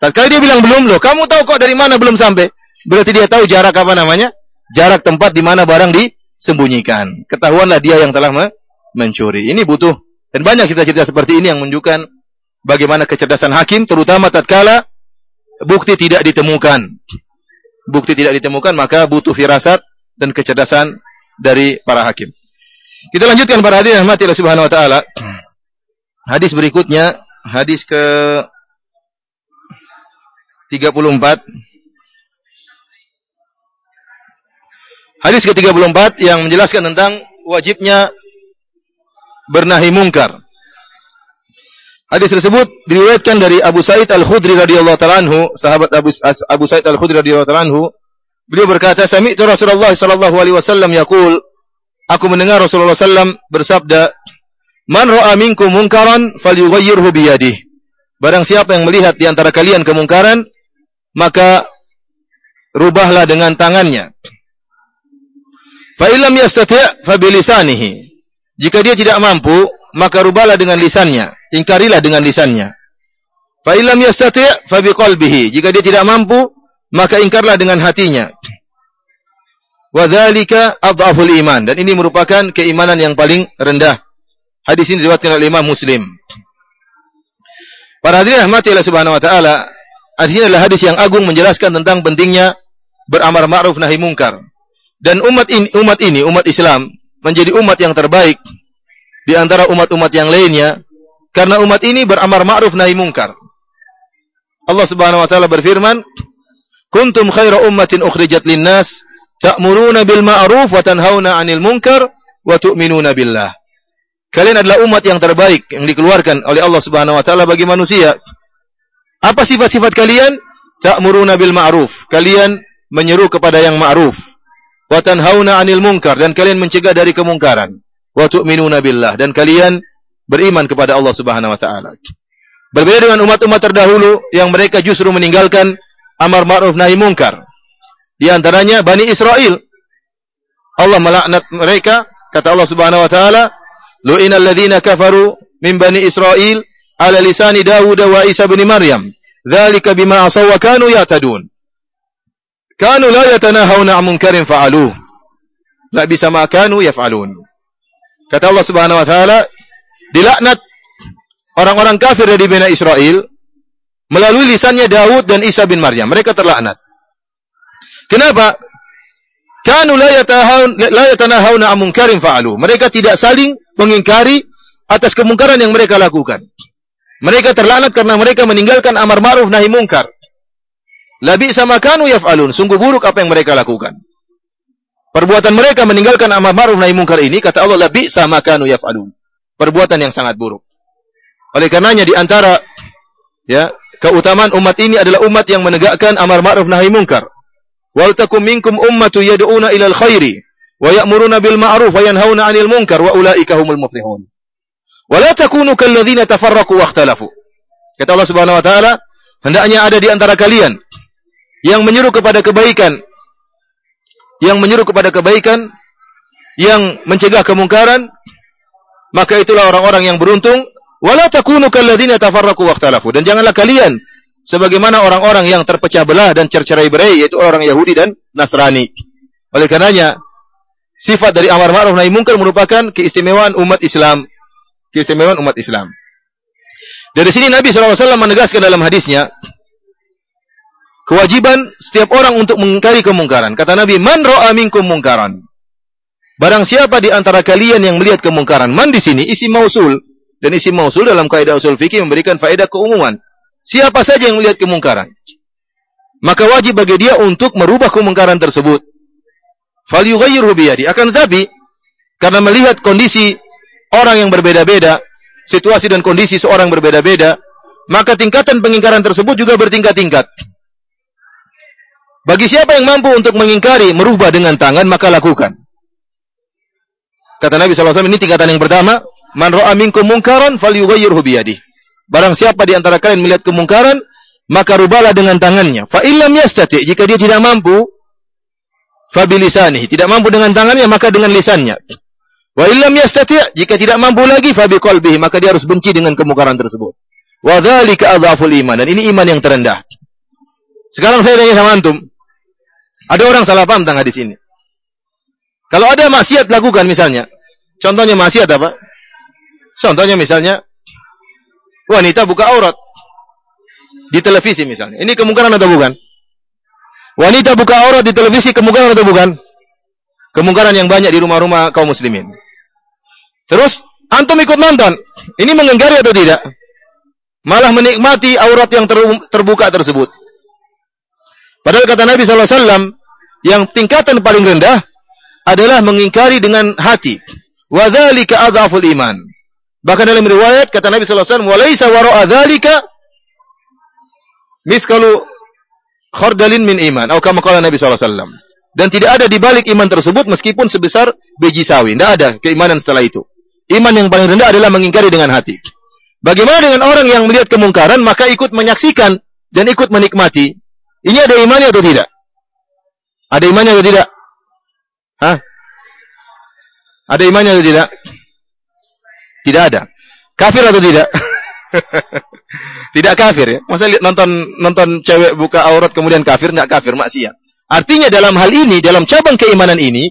Tatkala dia bilang belum loh, kamu tahu kok dari mana belum sampai? Berarti dia tahu jarak apa namanya? Jarak tempat di mana barang disembunyikan. Ketahuanlah dia yang telah mencuri. Ini butuh dan banyak cerita-cerita seperti ini yang menunjukkan bagaimana kecerdasan hakim terutama tatkala bukti tidak ditemukan. Bukti tidak ditemukan maka butuh firasat dan kecerdasan dari para hakim. Kita lanjutkan para hadirin rahmati Allah Subhanahu wa taala. Hadis berikutnya, hadis ke 34. Hadis ke-34 yang menjelaskan tentang wajibnya bernahi mungkar. Hadis tersebut diriwayatkan dari Abu Sa'id Al-Khudri radhiyallahu taala anhu, sahabat Abu, Abu Sa'id Al-Khudri radhiyallahu taala anhu, beliau berkata, "Sami'tu Rasulullah sallallahu alaihi wasallam yaqul" Aku mendengar Rasulullah sallam bersabda, "Man ra'a minkum munkaran falyughayyirhu bi yadihi." Barang siapa yang melihat di antara kalian kemungkaran, maka rubahlah dengan tangannya. Fa illam yastati' fa bilisanihi. Jika dia tidak mampu, maka rubahlah dengan lisannya ingkarilah dengan lisannya. Fa illam yastati' fa biqalbihi. Jika dia tidak mampu, maka ingkarlah dengan hatinya. Wa dzalika adhaful iman dan ini merupakan keimanan yang paling rendah. Hadis ini diriwayatkan oleh Imam Muslim. Para hadirin rahmati Allah Subhanahu wa taala, ini adalah hadis yang agung menjelaskan tentang pentingnya beramar ma'ruf nahi mungkar. Dan umat ini umat ini umat Islam menjadi umat yang terbaik di antara umat-umat yang lainnya karena umat ini beramar ma'ruf nahi mungkar. Allah Subhanahu wa taala berfirman, "Kuntum khaira ummatin ukhrijat lin-nas ta'muruna bil ma'ruf wa tanhauna 'anil munkar wa tu'minuna billah." Kalian adalah umat yang terbaik yang dikeluarkan oleh Allah Subhanahu wa taala bagi manusia. Apa sifat-sifat kalian? Ta'muruna bil ma'ruf. Kalian menyeru kepada yang ma'ruf. Wa tanhauna 'anil munkar dan kalian mencegah dari kemungkaran. Wa tu'minuna billah dan kalian beriman kepada Allah Subhanahu wa taala. Berbeda dengan umat-umat terdahulu yang mereka justru meninggalkan amar ma'ruf nahi mungkar. Di antaranya Bani Israel. Allah melaknat mereka, kata Allah Subhanahu wa taala, "Lu'inal ladzina kafaru min Bani Israel ala lisani Dawud wa Isa bin Maryam. Dzalika bima asaw wa kanu ya'tadun." Kanu la yatanahawna 'an munkarin fa'aluh. La bisa ma kanu yaf'alun. Kata Allah Subhanahu wa taala, dilaknat orang-orang kafir dari Bani Israel melalui lisannya Daud dan Isa bin Maryam. Mereka terlaknat. Kenapa? Kanu la yatanahawna an munkarin fa'alu. Mereka tidak saling mengingkari atas kemungkaran yang mereka lakukan. Mereka terlaknat karena mereka meninggalkan amar ma'ruf nahi mungkar. Labi sama kanu yaf'alun. Sungguh buruk apa yang mereka lakukan. Perbuatan mereka meninggalkan amar ma'ruf nahi mungkar ini kata Allah labi sama kanu yaf'alun perbuatan yang sangat buruk. Oleh karenanya di antara ya, keutamaan umat ini adalah umat yang menegakkan amar ma'ruf nahi munkar. Wal takum minkum ummatu yad'una ilal khairi wa ya'muruna bil ma'ruf wa yanhauna 'anil munkar wa ulaika humul muflihun. Wa la takunu kalladzina tafarraqu wa ikhtalafu. Kata Allah Subhanahu wa taala, hendaknya ada di antara kalian yang menyuruh kepada kebaikan yang menyuruh kepada kebaikan yang mencegah kemungkaran maka itulah orang-orang yang beruntung wala takunu kalladzina tafarraqu waqtalafu dan janganlah kalian sebagaimana orang-orang yang terpecah belah dan cercerai-berai yaitu orang Yahudi dan Nasrani. Oleh karenanya sifat dari amar ma'ruf nahi munkar merupakan keistimewaan umat Islam. Keistimewaan umat Islam. Dari sini Nabi SAW menegaskan dalam hadisnya kewajiban setiap orang untuk mengingkari kemungkaran. Kata Nabi, "Man ra'a minkum mungkaran." Barang siapa di antara kalian yang melihat kemungkaran, man di sini isi mausul dan isi mausul dalam kaidah usul fikih memberikan faedah keumuman. Siapa saja yang melihat kemungkaran, maka wajib bagi dia untuk merubah kemungkaran tersebut. Fal yughayyirhu. Akan tetapi karena melihat kondisi orang yang berbeda-beda, situasi dan kondisi seorang berbeda-beda, maka tingkatan pengingkaran tersebut juga bertingkat-tingkat. Bagi siapa yang mampu untuk mengingkari, merubah dengan tangan, maka lakukan. Kata Nabi SAW, ini tingkatan yang pertama, man ra'a minkum mungkaran falyughayyirhu biyadihi. Barang siapa di antara kalian melihat kemungkaran, maka rubahlah dengan tangannya. Fa illam yastati, jika dia tidak mampu, fa bilisanihi, tidak mampu dengan tangannya maka dengan lisannya. Wa illam yastati, jika tidak mampu lagi fa biqalbihi, maka dia harus benci dengan kemungkaran tersebut. Wa dzalika adhaful iman dan ini iman yang terendah. Sekarang saya tanya sama antum. Ada orang salah paham tentang hadis ini. Kalau ada maksiat lakukan misalnya. Contohnya maksiat apa? Contohnya misalnya wanita buka aurat di televisi misalnya. Ini kemungkinan atau bukan? Wanita buka aurat di televisi kemungkinan atau bukan? Kemungkinan yang banyak di rumah-rumah kaum muslimin. Terus antum ikut nonton. Ini mengenggari atau tidak? Malah menikmati aurat yang terbuka tersebut. Padahal kata Nabi SAW, yang tingkatan paling rendah adalah mengingkari dengan hati. Wadzalika adzaful iman. Bahkan dalam riwayat kata Nabi wasallam, "Walaisa wara'a dzalika miskalu khardalin min iman." Atau kama qala Nabi wasallam. Dan tidak ada di balik iman tersebut meskipun sebesar biji sawi. Tidak ada keimanan setelah itu. Iman yang paling rendah adalah mengingkari dengan hati. Bagaimana dengan orang yang melihat kemungkaran maka ikut menyaksikan dan ikut menikmati? Ini ada imannya atau tidak? Ada imannya atau tidak? Hah? Ada imannya atau tidak? Tidak ada. Kafir atau tidak? [laughs] tidak kafir ya. Masa lihat nonton nonton cewek buka aurat kemudian kafir nggak kafir maksiat. Artinya dalam hal ini dalam cabang keimanan ini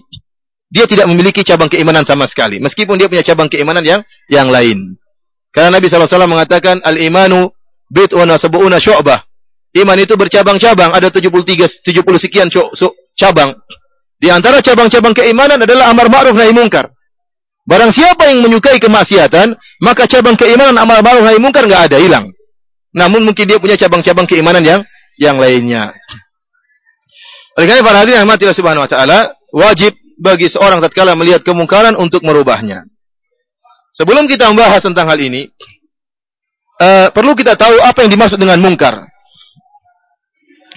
dia tidak memiliki cabang keimanan sama sekali meskipun dia punya cabang keimanan yang yang lain. Karena Nabi SAW mengatakan al-imanu bid'un wa sab'una syu'bah. Iman itu bercabang-cabang, ada 73 70 sekian cabang. Di antara cabang-cabang keimanan adalah amar ma'ruf nahi mungkar. Barang siapa yang menyukai kemaksiatan, maka cabang keimanan amal ma'ruf nahi munkar enggak ada, hilang. Namun mungkin dia punya cabang-cabang keimanan yang yang lainnya. Oleh karena para hadirin rahmatillah subhanahu wa taala, wajib bagi seorang tatkala melihat kemungkaran untuk merubahnya. Sebelum kita membahas tentang hal ini, uh, perlu kita tahu apa yang dimaksud dengan mungkar.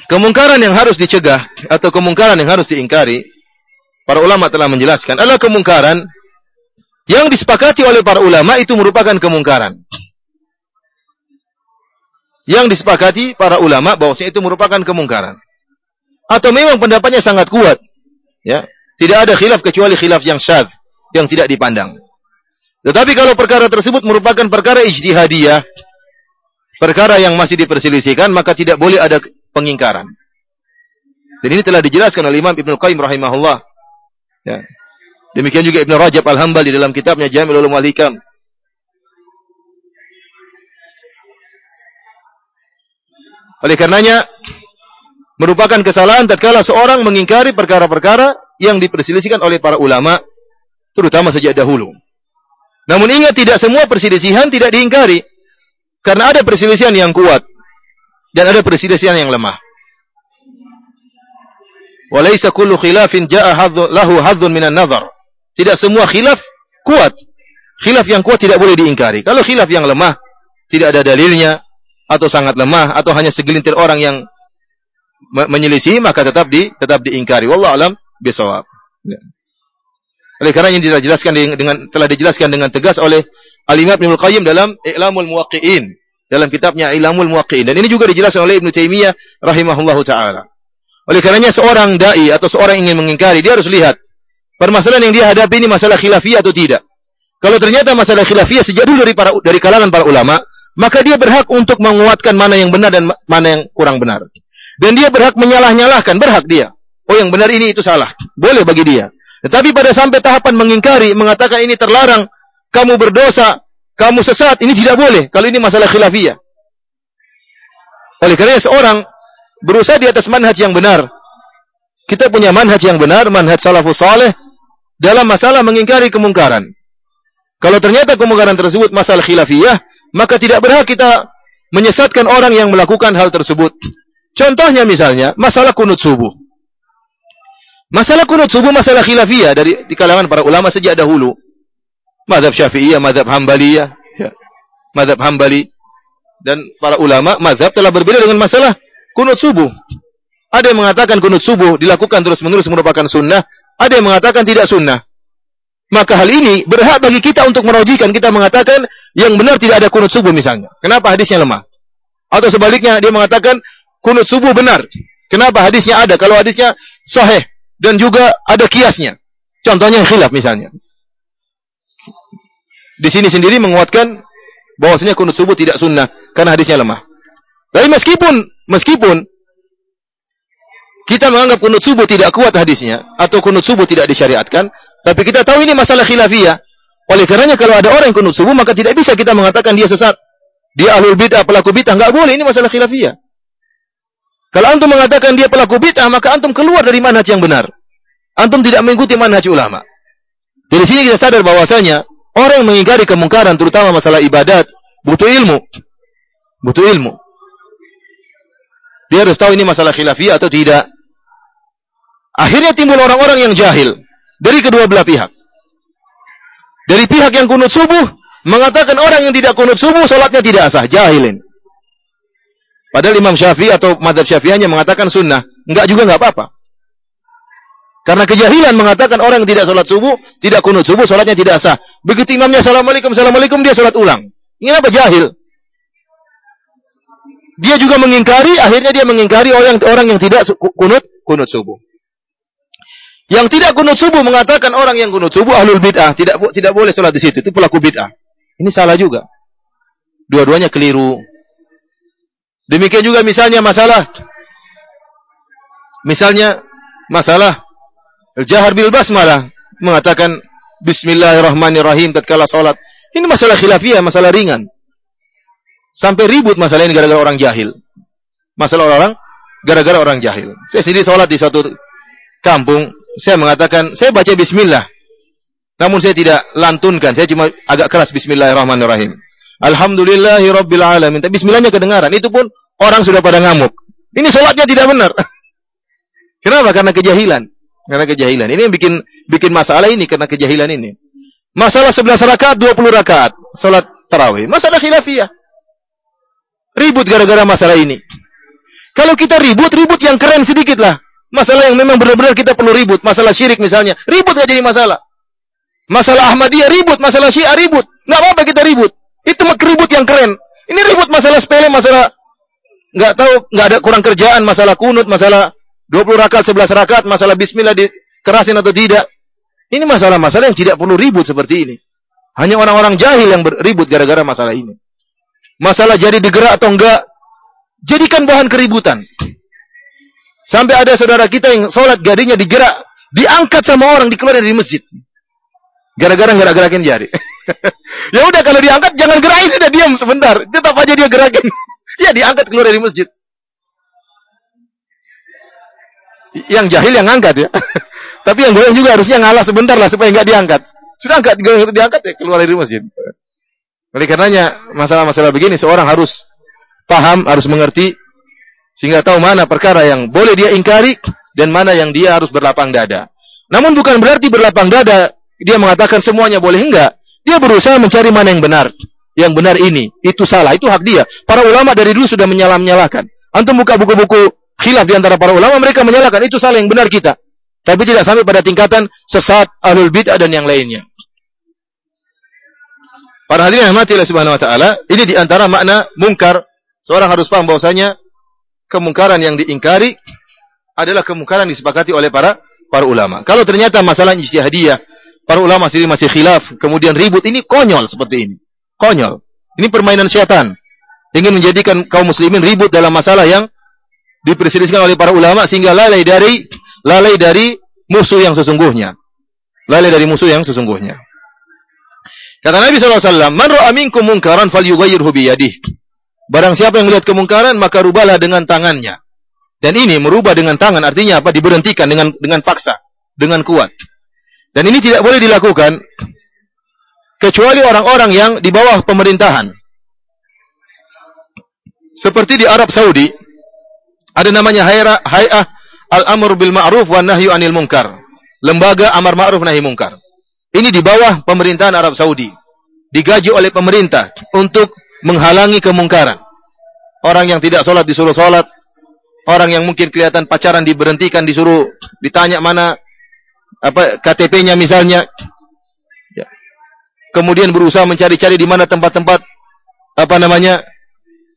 Kemungkaran yang harus dicegah atau kemungkaran yang harus diingkari, para ulama telah menjelaskan adalah kemungkaran yang disepakati oleh para ulama itu merupakan kemungkaran. Yang disepakati para ulama bahwasanya itu merupakan kemungkaran. Atau memang pendapatnya sangat kuat. Ya, tidak ada khilaf kecuali khilaf yang syadz, yang tidak dipandang. Tetapi kalau perkara tersebut merupakan perkara ijtihadiyah, perkara yang masih diperselisihkan, maka tidak boleh ada pengingkaran. Dan ini telah dijelaskan oleh Imam Ibnu Qayyim rahimahullah. Ya. Demikian juga Ibn Rajab Al-Hambali dalam kitabnya Jamil Ulum Wal-Hikam. Oleh karenanya, merupakan kesalahan tatkala seorang mengingkari perkara-perkara yang diperselisihkan oleh para ulama, terutama sejak dahulu. Namun ingat tidak semua perselisihan tidak diingkari. Karena ada perselisihan yang kuat dan ada perselisihan yang lemah. Walaysa kullu khilafin jaa lahu hadzun minan nazar. Tidak semua khilaf kuat. Khilaf yang kuat tidak boleh diingkari. Kalau khilaf yang lemah, tidak ada dalilnya, atau sangat lemah, atau hanya segelintir orang yang menyelisih, maka tetap di tetap diingkari. Wallah alam bisawab. Ya. Oleh karena yang dijelaskan dengan telah dijelaskan dengan tegas oleh Al-Imam Ibnu Qayyim dalam I'lamul Muwaqqi'in, dalam kitabnya I'lamul Muwaqqi'in. Dan ini juga dijelaskan oleh Ibnu Taimiyah rahimahullahu taala. Oleh karenanya seorang dai atau seorang ingin mengingkari, dia harus lihat Permasalahan yang dia hadapi ini masalah khilafiyah atau tidak. Kalau ternyata masalah khilafiyah sejak dulu dari para dari kalangan para ulama, maka dia berhak untuk menguatkan mana yang benar dan mana yang kurang benar. Dan dia berhak menyalah-nyalahkan, berhak dia. Oh yang benar ini itu salah. Boleh bagi dia. Tetapi pada sampai tahapan mengingkari, mengatakan ini terlarang, kamu berdosa, kamu sesat, ini tidak boleh. Kalau ini masalah khilafiyah. Oleh karena seorang berusaha di atas manhaj yang benar. Kita punya manhaj yang benar, manhaj salafus saleh dalam masalah mengingkari kemungkaran. Kalau ternyata kemungkaran tersebut masalah khilafiyah, maka tidak berhak kita menyesatkan orang yang melakukan hal tersebut. Contohnya misalnya masalah kunut subuh. Masalah kunut subuh masalah khilafiyah dari di kalangan para ulama sejak dahulu. Mazhab Syafi'iyah, mazhab Hambaliyah, ya. mazhab Hambali dan para ulama mazhab telah berbeda dengan masalah kunut subuh. Ada yang mengatakan kunut subuh dilakukan terus-menerus merupakan sunnah, ada yang mengatakan tidak sunnah. Maka hal ini berhak bagi kita untuk merojikan. Kita mengatakan yang benar tidak ada kunut subuh misalnya. Kenapa hadisnya lemah? Atau sebaliknya dia mengatakan kunut subuh benar. Kenapa hadisnya ada? Kalau hadisnya sahih dan juga ada kiasnya. Contohnya khilaf misalnya. Di sini sendiri menguatkan bahwasanya kunut subuh tidak sunnah karena hadisnya lemah. Tapi meskipun meskipun kita menganggap kunut subuh tidak kuat hadisnya atau kunut subuh tidak disyariatkan, tapi kita tahu ini masalah khilafiyah. Oleh karenanya kalau ada orang yang kunut subuh maka tidak bisa kita mengatakan dia sesat. Dia ahlul bid'ah, pelaku bid'ah, enggak boleh ini masalah khilafiyah. Kalau antum mengatakan dia pelaku bid'ah, maka antum keluar dari manhaj yang benar. Antum tidak mengikuti manhaj ulama. Dari sini kita sadar bahwasanya orang yang mengingkari kemungkaran terutama masalah ibadat butuh ilmu. Butuh ilmu. Dia harus tahu ini masalah khilafiyah atau tidak. Akhirnya timbul orang-orang yang jahil dari kedua belah pihak. Dari pihak yang kunut subuh mengatakan orang yang tidak kunut subuh salatnya tidak sah, jahilin. Padahal Imam Syafi'i atau madhab Syafi'i hanya mengatakan sunnah, enggak juga enggak apa-apa. Karena kejahilan mengatakan orang yang tidak sholat subuh, tidak kunut subuh, sholatnya tidak sah. Begitu imamnya assalamualaikum, assalamualaikum, dia sholat ulang. Ini apa jahil? Dia juga mengingkari, akhirnya dia mengingkari orang orang yang tidak kunut kunut subuh. Yang tidak kunut subuh mengatakan orang yang kunut subuh ahlul bid'ah, tidak tidak boleh sholat di situ, itu pelaku bid'ah. Ini salah juga. Dua-duanya keliru. Demikian juga misalnya masalah misalnya masalah jahar bil basmalah mengatakan bismillahirrahmanirrahim tatkala salat. Ini masalah khilafiyah, masalah ringan. Sampai ribut masalah ini gara-gara orang jahil. Masalah orang gara-gara orang jahil. Saya sendiri salat di suatu kampung, saya mengatakan, saya baca bismillah. Namun saya tidak lantunkan, saya cuma agak keras bismillahirrahmanirrahim. Alhamdulillahi rabbil alamin. Tapi bismillahnya kedengaran. Itu pun orang sudah pada ngamuk. Ini sholatnya tidak benar. [laughs] Kenapa? Karena kejahilan. Karena kejahilan. Ini yang bikin bikin masalah ini karena kejahilan ini. Masalah 11 rakaat, 20 rakaat. Sholat tarawih. Masalah khilafiyah. Ribut gara-gara masalah ini. Kalau kita ribut, ribut yang keren sedikit lah. Masalah yang memang benar-benar kita perlu ribut. Masalah syirik misalnya. Ribut gak jadi masalah. Masalah Ahmadiyah ribut. Masalah Syiah ribut. Nggak apa-apa kita ribut. Itu ribut yang keren. Ini ribut masalah sepele, masalah nggak tahu, nggak ada kurang kerjaan, masalah kunut, masalah 20 rakaat, 11 rakaat, masalah bismillah dikerasin atau tidak. Ini masalah-masalah yang tidak perlu ribut seperti ini. Hanya orang-orang jahil yang beribut gara-gara masalah ini. Masalah jadi digerak atau enggak, jadikan bahan keributan. Sampai ada saudara kita yang sholat jadinya digerak, diangkat sama orang dikeluarin dari masjid. Gara-gara gerak-gerakin jari. [laughs] ya udah kalau diangkat jangan gerakin, sudah diam sebentar. Tetap aja dia gerakin. [laughs] ya diangkat keluar dari masjid. Yang jahil yang angkat ya. [laughs] Tapi yang goyang juga harusnya ngalah sebentar lah supaya nggak diangkat. Sudah angkat, diangkat ya keluar dari masjid. Oleh karenanya masalah-masalah begini seorang harus paham, harus mengerti sehingga tahu mana perkara yang boleh dia ingkari dan mana yang dia harus berlapang dada. Namun bukan berarti berlapang dada dia mengatakan semuanya boleh enggak. Dia berusaha mencari mana yang benar. Yang benar ini, itu salah, itu hak dia. Para ulama dari dulu sudah menyalah-nyalahkan. Antum buka buku-buku khilaf di antara para ulama, mereka menyalahkan itu salah yang benar kita. Tapi tidak sampai pada tingkatan sesat, ahlul bid'ah dan yang lainnya. Para hadirin yang mati oleh Subhanahu wa taala, ini di antara makna mungkar. Seorang harus paham bahwasanya kemungkaran yang diingkari adalah kemungkaran disepakati oleh para para ulama. Kalau ternyata masalah ijtihadiyah, para ulama sendiri masih khilaf, kemudian ribut, ini konyol seperti ini. Konyol. Ini permainan setan. ingin menjadikan kaum muslimin ribut dalam masalah yang diperselisihkan oleh para ulama sehingga lalai dari lalai dari musuh yang sesungguhnya. Lalai dari musuh yang sesungguhnya. Kata Nabi SAW, Man ra'a minkum mungkaran falyughayyirhu biyadih. Barang siapa yang melihat kemungkaran, maka rubahlah dengan tangannya. Dan ini merubah dengan tangan artinya apa? Diberhentikan dengan dengan paksa, dengan kuat. Dan ini tidak boleh dilakukan kecuali orang-orang yang di bawah pemerintahan. Seperti di Arab Saudi, ada namanya Hay'ah Al-Amr bil Ma'ruf wa Nahyu Anil Munkar. Lembaga Amar Ma'ruf Nahi Munkar. Ini di bawah pemerintahan Arab Saudi. Digaji oleh pemerintah untuk menghalangi kemungkaran. Orang yang tidak sholat disuruh sholat. Orang yang mungkin kelihatan pacaran diberhentikan disuruh ditanya mana apa KTP-nya misalnya. Ya. Kemudian berusaha mencari-cari di mana tempat-tempat apa namanya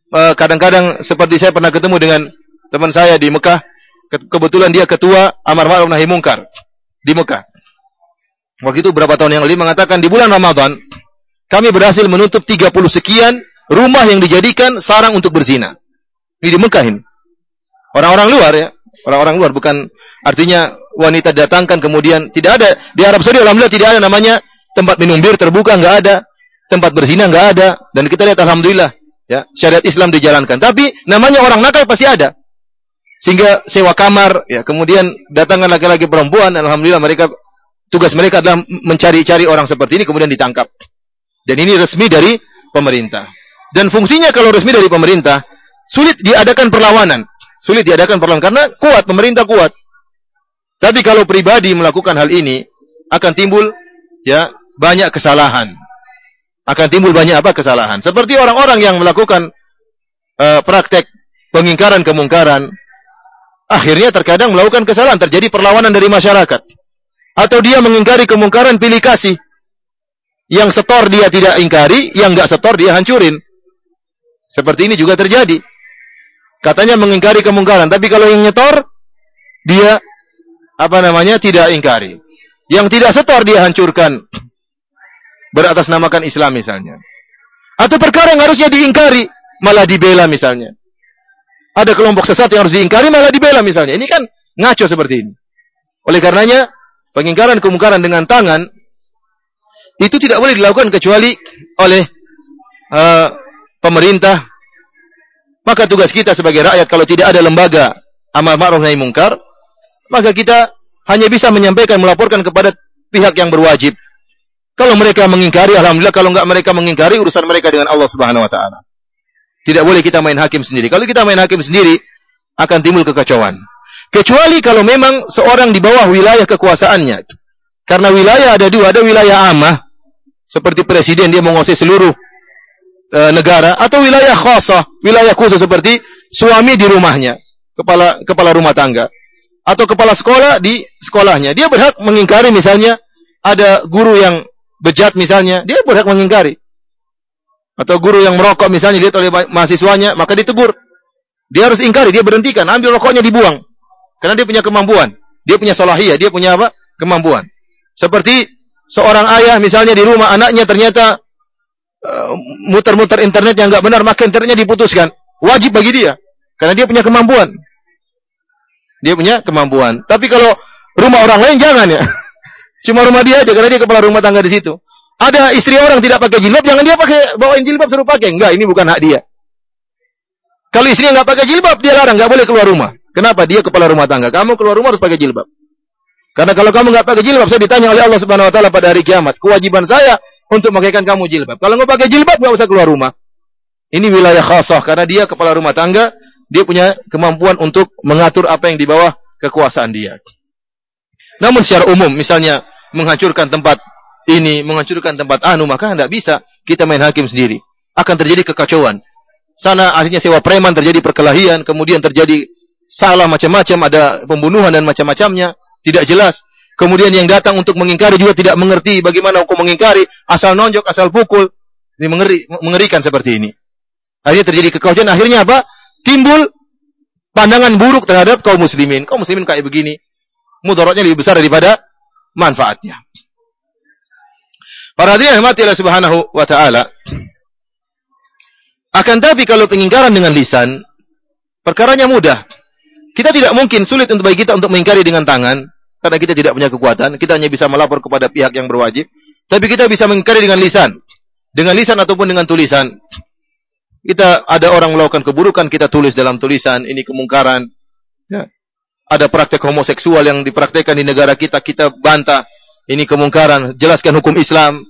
Eh, kadang-kadang seperti saya pernah ketemu dengan teman saya di Mekah, kebetulan dia ketua Amar Ma'ruf Nahi Mungkar di Mekah. Waktu itu berapa tahun yang lalu mengatakan di bulan Ramadan kami berhasil menutup 30 sekian rumah yang dijadikan sarang untuk berzina. Ini di Mekah ini. Orang-orang luar ya, orang-orang luar bukan artinya wanita datangkan kemudian tidak ada di Arab Saudi alhamdulillah tidak ada namanya tempat minum bir terbuka nggak ada, tempat berzina nggak ada dan kita lihat alhamdulillah Ya, syariat Islam dijalankan. Tapi namanya orang nakal pasti ada. Sehingga sewa kamar, ya, kemudian datangkan laki-laki perempuan, alhamdulillah mereka tugas mereka adalah mencari-cari orang seperti ini kemudian ditangkap. Dan ini resmi dari pemerintah. Dan fungsinya kalau resmi dari pemerintah, sulit diadakan perlawanan. Sulit diadakan perlawanan karena kuat, pemerintah kuat. Tapi kalau pribadi melakukan hal ini akan timbul ya banyak kesalahan akan timbul banyak apa kesalahan. Seperti orang-orang yang melakukan uh, praktek pengingkaran kemungkaran, akhirnya terkadang melakukan kesalahan, terjadi perlawanan dari masyarakat. Atau dia mengingkari kemungkaran pilih kasih. Yang setor dia tidak ingkari, yang enggak setor dia hancurin. Seperti ini juga terjadi. Katanya mengingkari kemungkaran, tapi kalau yang nyetor dia apa namanya tidak ingkari. Yang tidak setor dia hancurkan beratasnamakan Islam misalnya. Atau perkara yang harusnya diingkari, malah dibela misalnya. Ada kelompok sesat yang harus diingkari, malah dibela misalnya. Ini kan ngaco seperti ini. Oleh karenanya, pengingkaran kemungkaran dengan tangan, itu tidak boleh dilakukan kecuali oleh uh, pemerintah. Maka tugas kita sebagai rakyat, kalau tidak ada lembaga amal ma'ruf nahi mungkar, maka kita hanya bisa menyampaikan, melaporkan kepada pihak yang berwajib. Kalau mereka mengingkari, alhamdulillah. Kalau enggak mereka mengingkari, urusan mereka dengan Allah Subhanahu Wa Taala. Tidak boleh kita main hakim sendiri. Kalau kita main hakim sendiri, akan timbul kekacauan. Kecuali kalau memang seorang di bawah wilayah kekuasaannya. Karena wilayah ada dua, ada wilayah amah, seperti presiden dia menguasai seluruh e, negara, atau wilayah khasah, wilayah khusus seperti suami di rumahnya, kepala kepala rumah tangga, atau kepala sekolah di sekolahnya. Dia berhak mengingkari misalnya ada guru yang bejat misalnya, dia berhak mengingkari. Atau guru yang merokok misalnya dilihat oleh mahasiswanya, maka ditegur. Dia harus ingkari, dia berhentikan, ambil rokoknya dibuang. Karena dia punya kemampuan. Dia punya salahiyah, dia punya apa? Kemampuan. Seperti seorang ayah misalnya di rumah anaknya ternyata uh, muter-muter uh, internet yang enggak benar, maka internetnya diputuskan. Wajib bagi dia. Karena dia punya kemampuan. Dia punya kemampuan. Tapi kalau rumah orang lain jangan ya. [laughs] Cuma rumah dia aja karena dia kepala rumah tangga di situ. Ada istri orang tidak pakai jilbab, jangan dia pakai bawain jilbab suruh pakai. Enggak, ini bukan hak dia. Kalau istrinya nggak pakai jilbab, dia larang, nggak boleh keluar rumah. Kenapa? Dia kepala rumah tangga. Kamu keluar rumah harus pakai jilbab. Karena kalau kamu nggak pakai jilbab, saya ditanya oleh Allah Subhanahu Wa Taala pada hari kiamat. Kewajiban saya untuk memakaikan kamu jilbab. Kalau nggak pakai jilbab, nggak usah keluar rumah. Ini wilayah khasah karena dia kepala rumah tangga, dia punya kemampuan untuk mengatur apa yang di bawah kekuasaan dia. Namun secara umum, misalnya menghancurkan tempat ini, menghancurkan tempat anu, maka tidak bisa kita main hakim sendiri. Akan terjadi kekacauan. Sana akhirnya sewa preman, terjadi perkelahian, kemudian terjadi salah macam-macam, ada pembunuhan dan macam-macamnya, tidak jelas. Kemudian yang datang untuk mengingkari juga tidak mengerti bagaimana hukum mengingkari, asal nonjok, asal pukul. Ini mengeri, mengerikan seperti ini. Akhirnya terjadi kekacauan, akhirnya apa? Timbul pandangan buruk terhadap kaum muslimin. Kaum muslimin kayak begini mudaratnya lebih besar daripada manfaatnya. Para hadirin mati Allah Subhanahu wa taala. Akan tapi kalau pengingkaran dengan lisan, perkaranya mudah. Kita tidak mungkin sulit untuk bagi kita untuk mengingkari dengan tangan, karena kita tidak punya kekuatan. Kita hanya bisa melapor kepada pihak yang berwajib. Tapi kita bisa mengingkari dengan lisan. Dengan lisan ataupun dengan tulisan. Kita ada orang melakukan keburukan, kita tulis dalam tulisan, ini kemungkaran. Ya. Ada praktek homoseksual yang dipraktekkan di negara kita, kita bantah. Ini kemungkaran, jelaskan hukum Islam.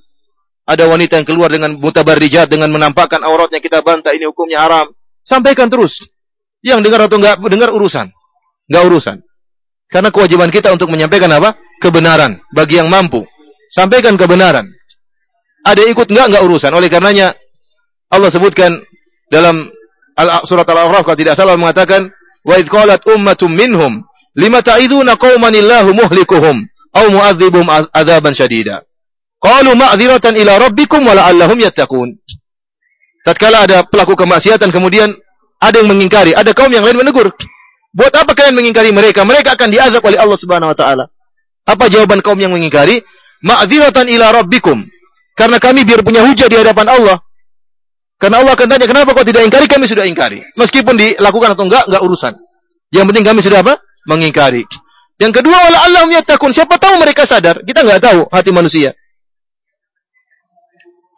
Ada wanita yang keluar dengan mutabarrijat dengan menampakkan auratnya kita bantah ini hukumnya haram. Sampaikan terus. Yang dengar atau enggak dengar urusan. Enggak urusan. Karena kewajiban kita untuk menyampaikan apa? Kebenaran bagi yang mampu. Sampaikan kebenaran. Ada ikut enggak enggak urusan. Oleh karenanya Allah sebutkan dalam surat Al-A'raf kalau tidak salah mengatakan wa id qalat ummatum minhum lima ta'iduna qauman illahu muhlikuhum aw mu'adzibum adzaban syadida. Qalu ma'dziratan ila rabbikum wa la'allahum yattaqun. Tatkala ada pelaku kemaksiatan kemudian ada yang mengingkari, ada kaum yang lain menegur. Buat apa kalian mengingkari mereka? Mereka akan diazab oleh Allah Subhanahu wa taala. Apa jawaban kaum yang mengingkari? Ma'dziratan ila rabbikum. Karena kami biar punya hujah di hadapan Allah. Karena Allah akan tanya, kenapa kau tidak ingkari? Kami sudah ingkari. Meskipun dilakukan atau enggak, enggak urusan. Yang penting kami sudah apa? Mengingkari. Yang kedua, wala Allah takun. Siapa tahu mereka sadar? Kita enggak tahu hati manusia.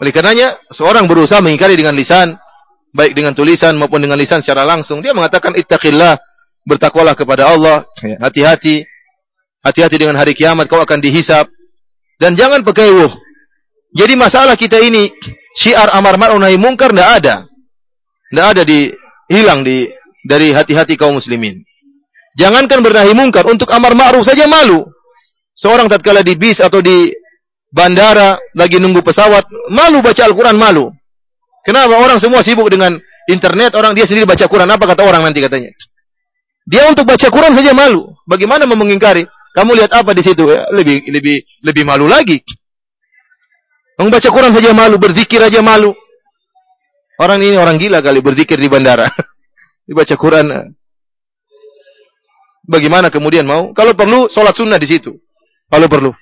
Oleh karenanya, seorang berusaha mengingkari dengan lisan, baik dengan tulisan maupun dengan lisan secara langsung. Dia mengatakan ittaqillah, bertakwalah kepada Allah, ya, hati-hati. Hati-hati dengan hari kiamat kau akan dihisap. Dan jangan pekewuh. Jadi masalah kita ini syiar amar ma'ruf nahi mungkar tidak ada. Tidak ada di hilang di dari hati-hati kaum muslimin. Jangankan bernahi mungkar, untuk amar ma'ruf saja malu. Seorang tatkala di bis atau di bandara, lagi nunggu pesawat, malu baca Al-Quran, malu. Kenapa? Orang semua sibuk dengan internet, orang dia sendiri baca Quran. Apa kata orang nanti katanya? Dia untuk baca Quran saja malu. Bagaimana mau mengingkari? Kamu lihat apa di situ? Ya, lebih lebih lebih malu lagi. Membaca Quran saja malu, berzikir aja malu. Orang ini orang gila kali berzikir di bandara. [laughs] Dibaca Quran. Bagaimana kemudian mau? Kalau perlu, sholat sunnah di situ. Kalau perlu.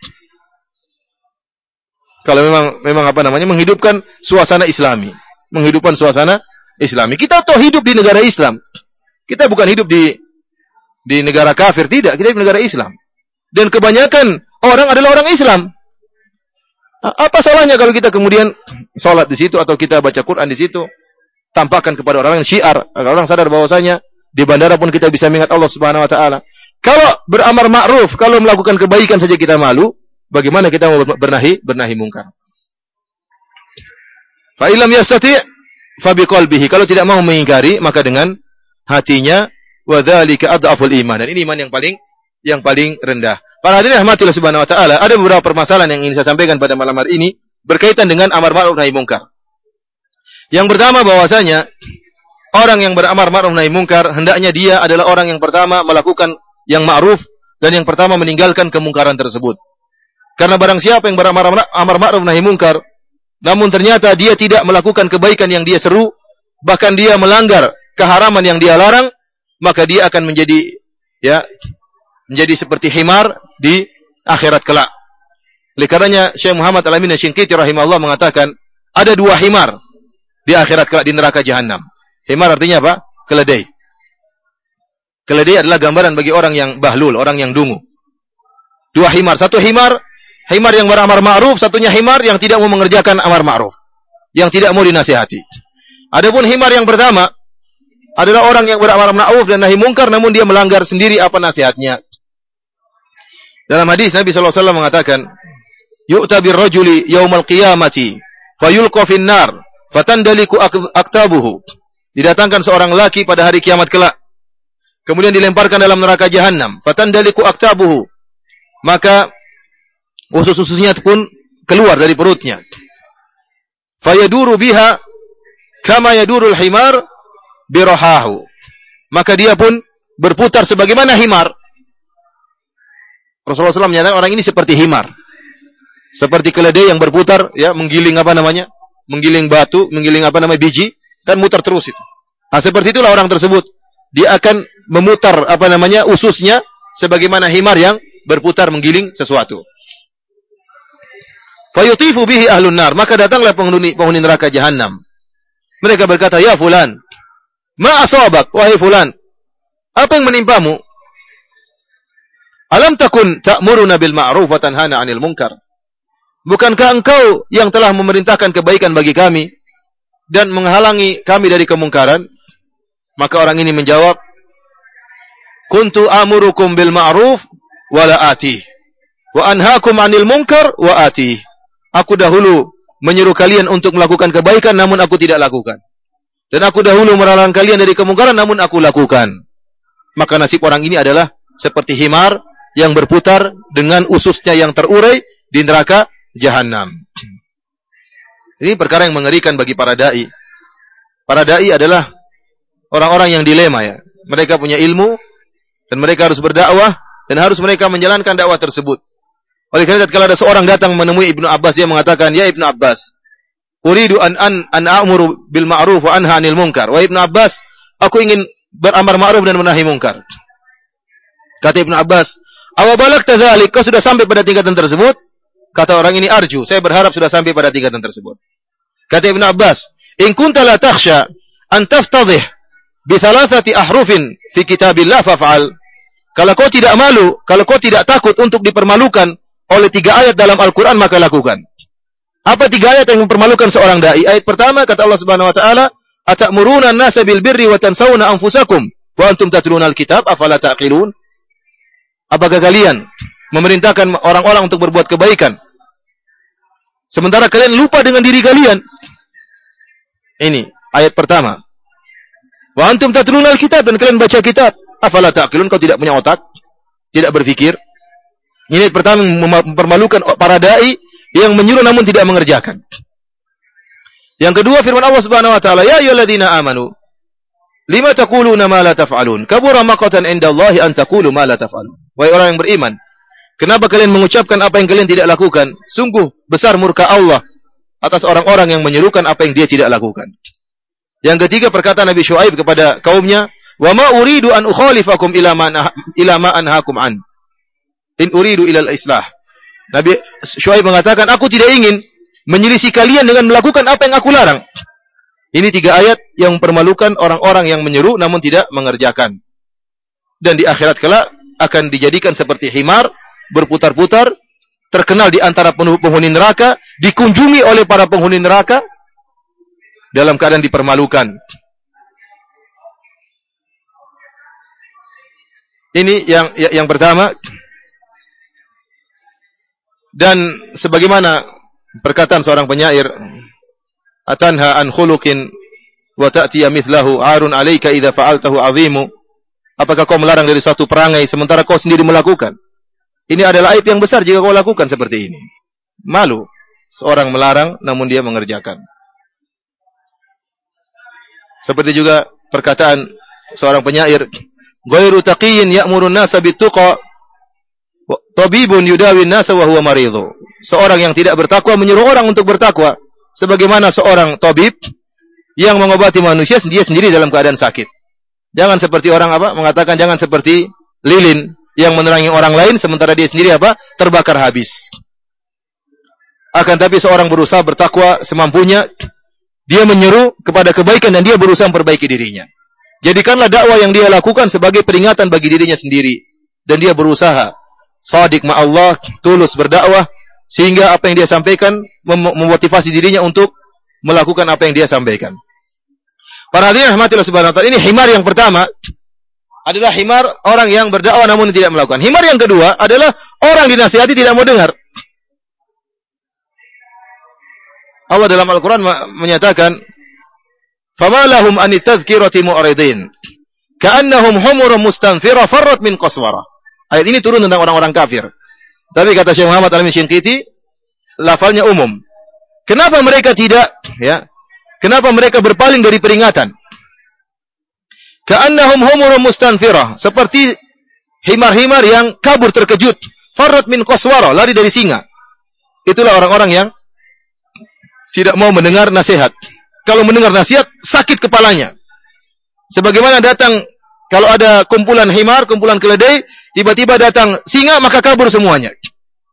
Kalau memang memang apa namanya menghidupkan suasana Islami, menghidupkan suasana Islami. Kita toh hidup di negara Islam. Kita bukan hidup di di negara kafir, tidak. Kita di negara Islam. Dan kebanyakan orang adalah orang Islam. Apa salahnya kalau kita kemudian sholat di situ atau kita baca Quran di situ, tampakkan kepada orang yang syiar orang sadar bahwasanya di bandara pun kita bisa mengingat Allah Subhanahu Wa Taala. Kalau beramar ma'ruf, kalau melakukan kebaikan saja kita malu, Bagaimana kita mau bernahi bernahi mungkar? Fa ilam yastati fa biqalbihi. Kalau tidak mau mengingkari maka dengan hatinya wa dzalika adhaful iman. Dan ini iman yang paling yang paling rendah. Para hadirin rahmatillah subhanahu wa taala, ada beberapa permasalahan yang ingin saya sampaikan pada malam hari ini berkaitan dengan amar ma'ruf nahi mungkar. Yang pertama bahwasanya orang yang beramar ma'ruf nahi mungkar hendaknya dia adalah orang yang pertama melakukan yang ma'ruf dan yang pertama meninggalkan kemungkaran tersebut. Karena barang siapa yang beramar amar ma'ruf nahi mungkar, namun ternyata dia tidak melakukan kebaikan yang dia seru, bahkan dia melanggar keharaman yang dia larang, maka dia akan menjadi ya menjadi seperti himar di akhirat kelak. Oleh karenanya Syekh Muhammad Al-Amin Syinqiti rahimahullah mengatakan ada dua himar di akhirat kelak di neraka jahanam. Himar artinya apa? Keledai. Keledai adalah gambaran bagi orang yang bahlul, orang yang dungu. Dua himar. Satu himar Himar yang beramar ma'ruf, satunya himar yang tidak mau mengerjakan amar ma'ruf. Yang tidak mau dinasihati. Adapun himar yang pertama adalah orang yang beramar ma'ruf dan nahi mungkar namun dia melanggar sendiri apa nasihatnya. Dalam hadis Nabi SAW mengatakan, Yu'ta bir rajuli yaumal qiyamati fayulqa fin nar fatandaliku aktabuhu. Didatangkan seorang laki pada hari kiamat kelak. Kemudian dilemparkan dalam neraka jahanam. Fatandaliku aktabuhu. Maka usus-ususnya pun keluar dari perutnya. Fayaduru biha kama yadurul himar birohahu. Maka dia pun berputar sebagaimana himar. Rasulullah SAW menyatakan orang ini seperti himar. Seperti keledai yang berputar, ya, menggiling apa namanya? Menggiling batu, menggiling apa namanya biji, kan mutar terus itu. Nah, seperti itulah orang tersebut. Dia akan memutar apa namanya ususnya sebagaimana himar yang berputar menggiling sesuatu. Fayutifu bihi ahlun nar. Maka datanglah penghuni, penghuni neraka jahanam. Mereka berkata, "Ya fulan, ma asabak wahai fulan? Apa yang menimpamu? Alam takun ta'muruna bil ma'ruf wa tanhana 'anil munkar?" Bukankah engkau yang telah memerintahkan kebaikan bagi kami dan menghalangi kami dari kemungkaran? Maka orang ini menjawab, "Kuntu amurukum bil ma'ruf wa la ati wa anhaakum 'anil munkar wa ati." Aku dahulu menyuruh kalian untuk melakukan kebaikan namun aku tidak lakukan. Dan aku dahulu melarang kalian dari kemungkaran namun aku lakukan. Maka nasib orang ini adalah seperti himar yang berputar dengan ususnya yang terurai di neraka jahanam. Ini perkara yang mengerikan bagi para dai. Para dai adalah orang-orang yang dilema ya. Mereka punya ilmu dan mereka harus berdakwah dan harus mereka menjalankan dakwah tersebut. Oleh karena itu kalau ada seorang datang menemui Ibnu Abbas dia mengatakan, "Ya Ibnu Abbas, uridu an an an a'muru bil ma'ruf wa anha 'anil munkar." Wa Ibnu Abbas, aku ingin beramar ma'ruf dan menahi munkar. Kata Ibnu Abbas, "Awa balagta dzalik?" Kau sudah sampai pada tingkatan tersebut? Kata orang ini, "Arju." Saya berharap sudah sampai pada tingkatan tersebut. Kata Ibnu Abbas, "In kunta la takhsha an taftadhih bi thalathati ahrufin fi kitabillah faf'al." Kalau kau tidak malu, kalau kau tidak takut untuk dipermalukan oleh tiga ayat dalam Al-Quran maka lakukan. Apa tiga ayat yang mempermalukan seorang dai? Ayat pertama kata Allah Subhanahu wa taala, "Atamuruna an-nasa bil birri wa tansawna anfusakum wa antum tatluna al-kitab afala taqilun?" Apakah kalian memerintahkan orang-orang untuk berbuat kebaikan sementara kalian lupa dengan diri kalian? Ini ayat pertama. Wa antum tatluna al-kitab dan kalian baca kitab. Afala taqilun? Kau tidak punya otak? Tidak berpikir? Ini pertama mempermalukan para dai yang menyuruh namun tidak mengerjakan. Yang kedua firman Allah Subhanahu wa taala, "Ya ayyuhalladzina amanu, lima taquluna ma la taf'alun? Kabura maqatan indallahi an taqulu ma la taf'alun." Wahai orang yang beriman, kenapa kalian mengucapkan apa yang kalian tidak lakukan? Sungguh besar murka Allah atas orang-orang yang menyerukan apa yang dia tidak lakukan. Yang ketiga perkataan Nabi Shu'aib kepada kaumnya, "Wa ma uridu an ukhalifakum ila ma ila ma anhaakum an." In uridu ilal islah. Nabi Syuaib mengatakan, aku tidak ingin menyelisih kalian dengan melakukan apa yang aku larang. Ini tiga ayat yang mempermalukan orang-orang yang menyeru namun tidak mengerjakan. Dan di akhirat kelak akan dijadikan seperti himar, berputar-putar, terkenal di antara penghuni neraka, dikunjungi oleh para penghuni neraka, dalam keadaan dipermalukan. Ini yang yang pertama. Dan sebagaimana perkataan seorang penyair, "Atanha an khuluqin wa ta'tiya mithlahu 'arun 'alaika idza fa'altahu 'azimu." Apakah kau melarang dari suatu perangai sementara kau sendiri melakukan? Ini adalah aib yang besar jika kau lakukan seperti ini. Malu seorang melarang namun dia mengerjakan. Seperti juga perkataan seorang penyair, "Ghairu taqiyyin ya'murun nasa bituqa Tabibun yudawin nasa wa huwa maridhu. Seorang yang tidak bertakwa menyuruh orang untuk bertakwa. Sebagaimana seorang tabib yang mengobati manusia dia sendiri dalam keadaan sakit. Jangan seperti orang apa? Mengatakan jangan seperti lilin yang menerangi orang lain sementara dia sendiri apa? Terbakar habis. Akan tapi seorang berusaha bertakwa semampunya, dia menyeru kepada kebaikan dan dia berusaha memperbaiki dirinya. Jadikanlah dakwah yang dia lakukan sebagai peringatan bagi dirinya sendiri dan dia berusaha sadik ma Allah, tulus berdakwah sehingga apa yang dia sampaikan mem memotivasi dirinya untuk melakukan apa yang dia sampaikan. Para hadirin rahmatillah subhanahu wa ini himar yang pertama adalah himar orang yang berdakwah namun tidak melakukan. Himar yang kedua adalah orang dinasihati tidak mau dengar. Allah dalam Al-Quran menyatakan, فَمَا لَهُمْ أَنِ التَّذْكِرَةِ مُعْرِضِينَ كَأَنَّهُمْ حُمُرٌ مُسْتَنْفِرَةٌ فَرَّتْ مِنْ قَصْوَرَةٍ Ayat ini turun tentang orang-orang kafir. Tapi kata Syekh Muhammad Al-Amin Syinkiti, lafalnya umum. Kenapa mereka tidak ya? Kenapa mereka berpaling dari peringatan? Ka'annahum humurum mustanfirah, seperti himar-himar yang kabur terkejut. Farrat min qaswara, lari dari singa. Itulah orang-orang yang tidak mau mendengar nasihat. Kalau mendengar nasihat, sakit kepalanya. Sebagaimana datang kalau ada kumpulan himar, kumpulan keledai, Tiba-tiba datang singa maka kabur semuanya.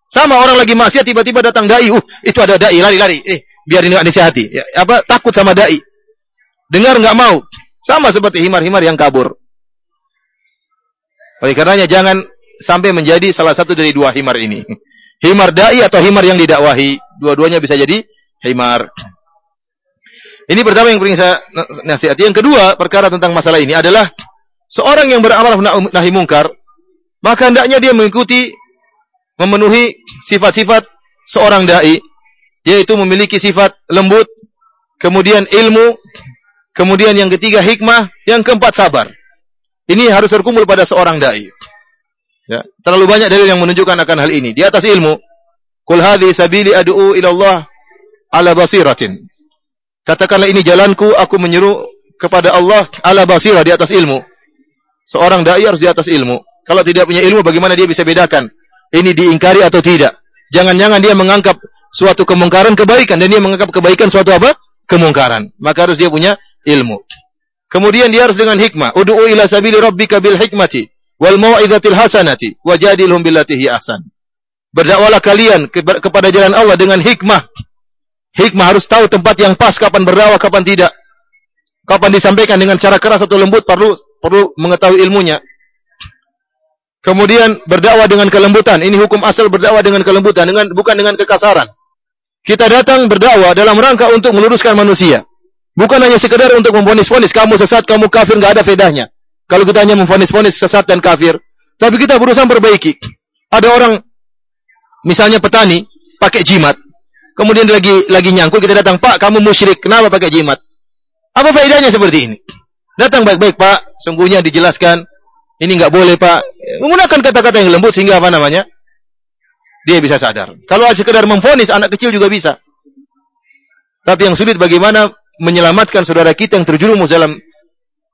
Sama orang lagi maksiat tiba-tiba datang dai, uh itu ada dai lari-lari. Eh biar ini disehati. Ya, apa takut sama dai. Dengar nggak mau. Sama seperti himar-himar yang kabur. Oleh karenanya jangan sampai menjadi salah satu dari dua himar ini. Himar dai atau himar yang didakwahi. Dua-duanya bisa jadi himar. Ini pertama yang paling saya nasihati. Yang kedua, perkara tentang masalah ini adalah seorang yang beramal nahi mungkar, maka hendaknya dia mengikuti memenuhi sifat-sifat seorang dai, yaitu memiliki sifat lembut, kemudian ilmu, kemudian yang ketiga hikmah, yang keempat sabar. Ini harus terkumpul pada seorang dai. Ya, terlalu banyak dalil yang menunjukkan akan hal ini. Di atas ilmu, kul hadhi sabili ad'u ila Allah ala basiratin. Katakanlah ini jalanku, aku menyeru kepada Allah ala basirah di atas ilmu. Seorang dai harus di atas ilmu. Kalau tidak punya ilmu, bagaimana dia bisa bedakan ini diingkari atau tidak? Jangan-jangan dia menganggap suatu kemungkaran kebaikan dan dia menganggap kebaikan suatu apa? Kemungkaran. Maka harus dia punya ilmu. Kemudian dia harus dengan hikmah. Udu'u ila sabili rabbika bil hikmati wal mau'izatil hasanati wajadilhum billati hi ahsan. Berdakwalah kalian kepada jalan Allah dengan hikmah Hikmah harus tahu tempat yang pas, kapan berdakwah, kapan tidak. Kapan disampaikan dengan cara keras atau lembut, perlu perlu mengetahui ilmunya. Kemudian berdakwah dengan kelembutan. Ini hukum asal berdakwah dengan kelembutan, dengan bukan dengan kekasaran. Kita datang berdakwah dalam rangka untuk meluruskan manusia. Bukan hanya sekedar untuk memfonis-fonis kamu sesat, kamu kafir, nggak ada bedanya. Kalau kita hanya memfonis-fonis sesat dan kafir, tapi kita berusaha perbaiki. Ada orang misalnya petani pakai jimat, Kemudian lagi lagi nyangkul kita datang, Pak, kamu musyrik. Kenapa pakai jimat? Apa faedahnya seperti ini? Datang baik-baik, Pak. Sungguhnya dijelaskan. Ini nggak boleh, Pak. Menggunakan kata-kata yang lembut sehingga apa namanya? Dia bisa sadar. Kalau sekedar memfonis, anak kecil juga bisa. Tapi yang sulit bagaimana menyelamatkan saudara kita yang terjerumus dalam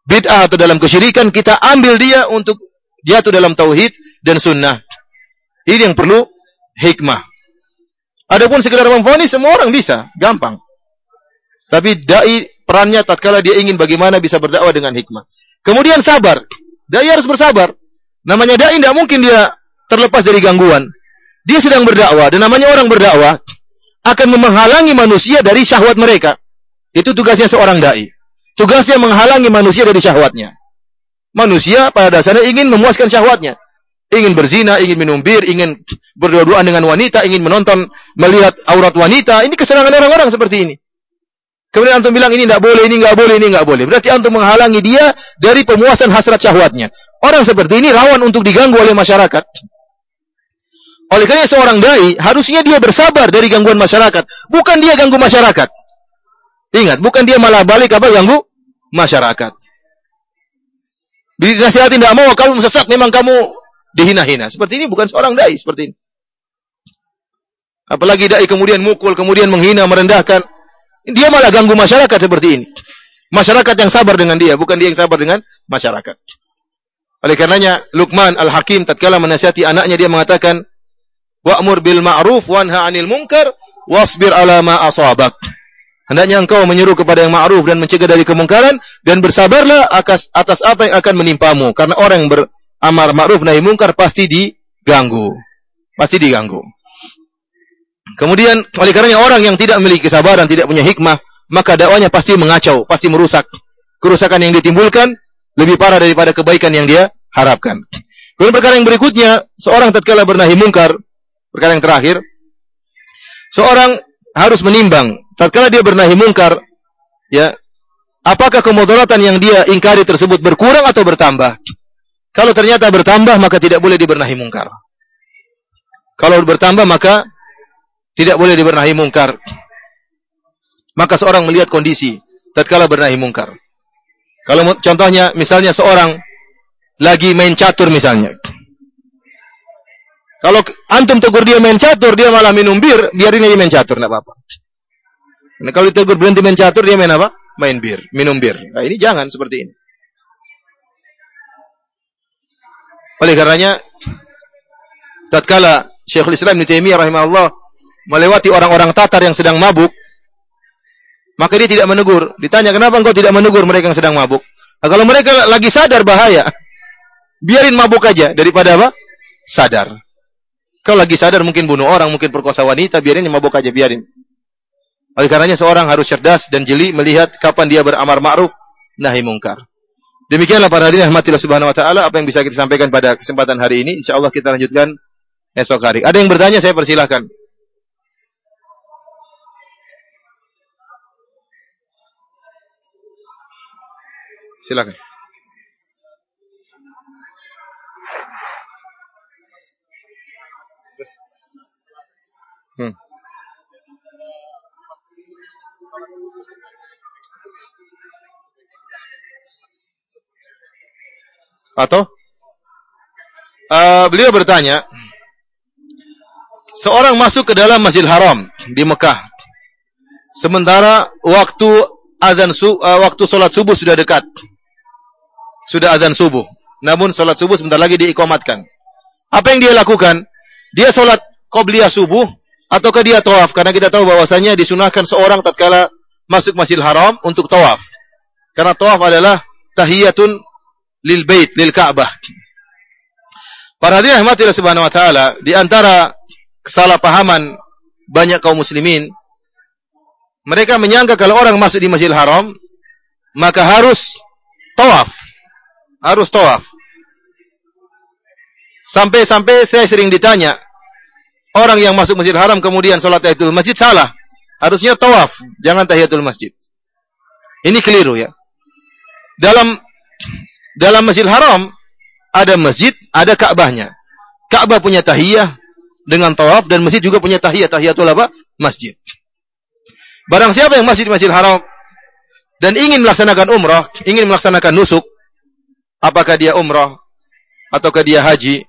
bid'ah atau dalam kesyirikan, kita ambil dia untuk jatuh dalam tauhid dan sunnah. Ini yang perlu hikmah. Adapun sekedar memfonis semua orang bisa, gampang. Tapi dai perannya tatkala dia ingin bagaimana bisa berdakwah dengan hikmah. Kemudian sabar. Dai harus bersabar. Namanya dai tidak mungkin dia terlepas dari gangguan. Dia sedang berdakwah dan namanya orang berdakwah akan menghalangi manusia dari syahwat mereka. Itu tugasnya seorang dai. Tugasnya menghalangi manusia dari syahwatnya. Manusia pada dasarnya ingin memuaskan syahwatnya ingin berzina, ingin minum bir, ingin berdua-duaan dengan wanita, ingin menonton, melihat aurat wanita. Ini kesenangan orang-orang seperti ini. Kemudian antum bilang ini tidak boleh, ini nggak boleh, ini nggak boleh. Berarti antum menghalangi dia dari pemuasan hasrat syahwatnya. Orang seperti ini rawan untuk diganggu oleh masyarakat. Oleh karena seorang dai harusnya dia bersabar dari gangguan masyarakat, bukan dia ganggu masyarakat. Ingat, bukan dia malah balik apa ganggu masyarakat. Dinasihati tidak mau, kamu sesat, memang kamu dihina-hina. Seperti ini bukan seorang dai seperti ini. Apalagi dai kemudian mukul, kemudian menghina, merendahkan. Dia malah ganggu masyarakat seperti ini. Masyarakat yang sabar dengan dia, bukan dia yang sabar dengan masyarakat. Oleh karenanya Luqman Al-Hakim tatkala menasihati anaknya dia mengatakan wa'mur bil ma'ruf wanha 'anil munkar wasbir 'ala ma asabak. Hendaknya engkau menyuruh kepada yang ma'ruf dan mencegah dari kemungkaran dan bersabarlah atas atas apa yang akan menimpamu karena orang yang ber, amar ma'ruf nahi mungkar pasti diganggu. Pasti diganggu. Kemudian oleh karenanya orang yang tidak memiliki kesabaran, tidak punya hikmah, maka dakwanya pasti mengacau, pasti merusak. Kerusakan yang ditimbulkan lebih parah daripada kebaikan yang dia harapkan. Kemudian perkara yang berikutnya, seorang tatkala bernahi mungkar, perkara yang terakhir, seorang harus menimbang tatkala dia bernahi mungkar, ya, apakah kemudaratan yang dia ingkari tersebut berkurang atau bertambah? Kalau ternyata bertambah maka tidak boleh dibernahi mungkar. Kalau bertambah maka tidak boleh dibernahi mungkar. Maka seorang melihat kondisi tatkala bernahi mungkar. Kalau contohnya misalnya seorang lagi main catur misalnya. Kalau antum tegur dia main catur, dia malah minum bir, biarin aja main catur, enggak apa-apa. Nah, kalau ditegur berhenti main catur, dia main apa? Main bir, minum bir. Nah, ini jangan seperti ini. Oleh karenanya tatkala Syekhul Islam Ibnu Taimiyah rahimahullah melewati orang-orang Tatar yang sedang mabuk, maka dia tidak menegur. Ditanya, "Kenapa engkau tidak menegur mereka yang sedang mabuk?" Nah, kalau mereka lagi sadar bahaya, biarin mabuk aja daripada apa? Sadar. Kalau lagi sadar mungkin bunuh orang, mungkin perkosa wanita, biarin mabuk aja, biarin. Oleh karenanya seorang harus cerdas dan jeli melihat kapan dia beramar ma'ruf nahi mungkar. Demikianlah para hadirin rahmatillah subhanahu wa taala apa yang bisa kita sampaikan pada kesempatan hari ini. Insyaallah kita lanjutkan esok hari. Ada yang bertanya saya persilahkan. Silakan. Atau uh, beliau bertanya, seorang masuk ke dalam Masjidil Haram di Mekah. Sementara waktu azan su, uh, waktu salat subuh sudah dekat. Sudah azan subuh. Namun salat subuh sebentar lagi diikomatkan. Apa yang dia lakukan? Dia salat qabliyah subuh ataukah dia tawaf? Karena kita tahu bahwasanya disunahkan seorang tatkala masuk Masjidil Haram untuk tawaf. Karena tawaf adalah tahiyatun lil bait, lil Ka'bah. Para hadirin rahmatillah subhanahu wa taala, di antara kesalahpahaman banyak kaum muslimin, mereka menyangka kalau orang masuk di Masjidil Haram, maka harus tawaf. Harus tawaf. Sampai-sampai saya sering ditanya, orang yang masuk Masjidil Haram kemudian sholat tahiyatul masjid salah. Harusnya tawaf, jangan tahiyatul masjid. Ini keliru ya. Dalam dalam Masjidil Haram ada masjid, ada Ka'bahnya. Ka'bah punya tahiyah dengan tawaf dan masjid juga punya tahiyah. Tahiyatul apa? Masjid. Barang siapa yang masjid Masjidil Haram dan ingin melaksanakan umrah, ingin melaksanakan nusuk, apakah dia umrah ataukah dia haji,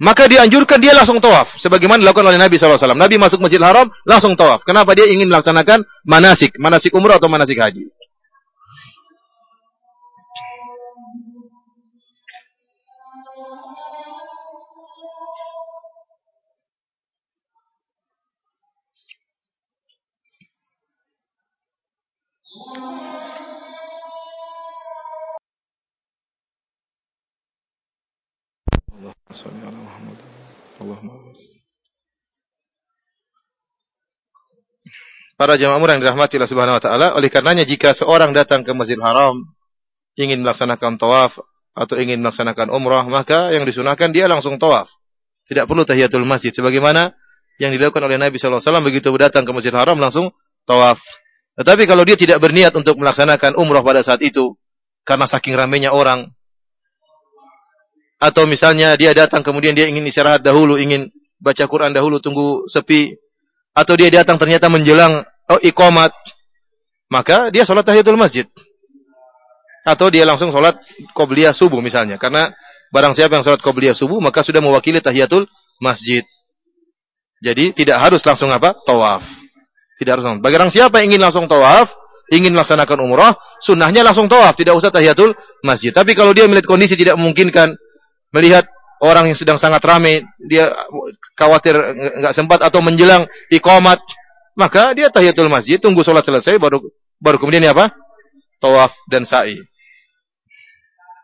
maka dianjurkan dia langsung tawaf sebagaimana dilakukan oleh Nabi SAW. Nabi masuk Masjidil Haram langsung tawaf. Kenapa dia ingin melaksanakan manasik, manasik umrah atau manasik haji? Para jamaah yang dirahmati Allah Subhanahu wa taala, oleh karenanya jika seorang datang ke Masjidil Haram ingin melaksanakan tawaf atau ingin melaksanakan umrah, maka yang disunahkan dia langsung tawaf. Tidak perlu tahiyatul masjid sebagaimana yang dilakukan oleh Nabi sallallahu alaihi wasallam begitu datang ke Masjidil Haram langsung tawaf. Tetapi kalau dia tidak berniat untuk melaksanakan umrah pada saat itu karena saking ramainya orang atau misalnya dia datang kemudian dia ingin istirahat dahulu, ingin baca Quran dahulu tunggu sepi atau dia datang ternyata menjelang oh, ikomat, maka dia sholat tahiyatul masjid. Atau dia langsung sholat qobliyah subuh misalnya. Karena barang siapa yang sholat qobliyah subuh, maka sudah mewakili tahiyatul masjid. Jadi tidak harus langsung apa? Tawaf. Tidak harus langsung. Bagi orang siapa yang ingin langsung tawaf, ingin melaksanakan umrah, sunnahnya langsung tawaf, tidak usah tahiyatul masjid. Tapi kalau dia melihat kondisi tidak memungkinkan, melihat orang yang sedang sangat ramai, dia khawatir nggak sempat atau menjelang iqamat, maka dia tahiyatul masjid, tunggu sholat selesai, baru baru kemudian apa? Tawaf dan sa'i.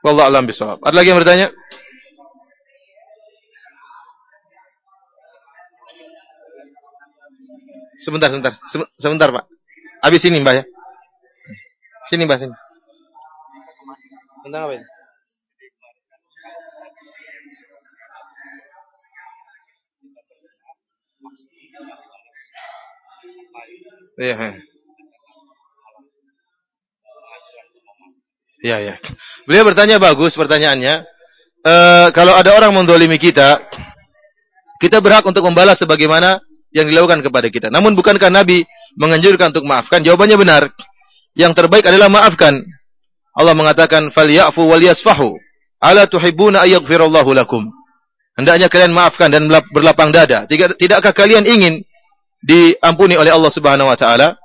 Wallah alam bisawab. Ada lagi yang bertanya? Sebentar, sebentar. Sebentar, Pak. Habis ini, Mbak ya. Sini, Mbak, sini. Tentang apa ini? Iya. Iya, iya. Beliau bertanya bagus pertanyaannya. E, kalau ada orang mendolimi kita, kita berhak untuk membalas sebagaimana yang dilakukan kepada kita. Namun bukankah Nabi menganjurkan untuk maafkan? Jawabannya benar. Yang terbaik adalah maafkan. Allah mengatakan, "Falyafu wal yasfahu." Ala tuhibbuna ayaghfirallahu lakum. Hendaknya kalian maafkan dan berlapang dada. Tidakkah kalian ingin diampuni oleh Allah Subhanahu wa taala.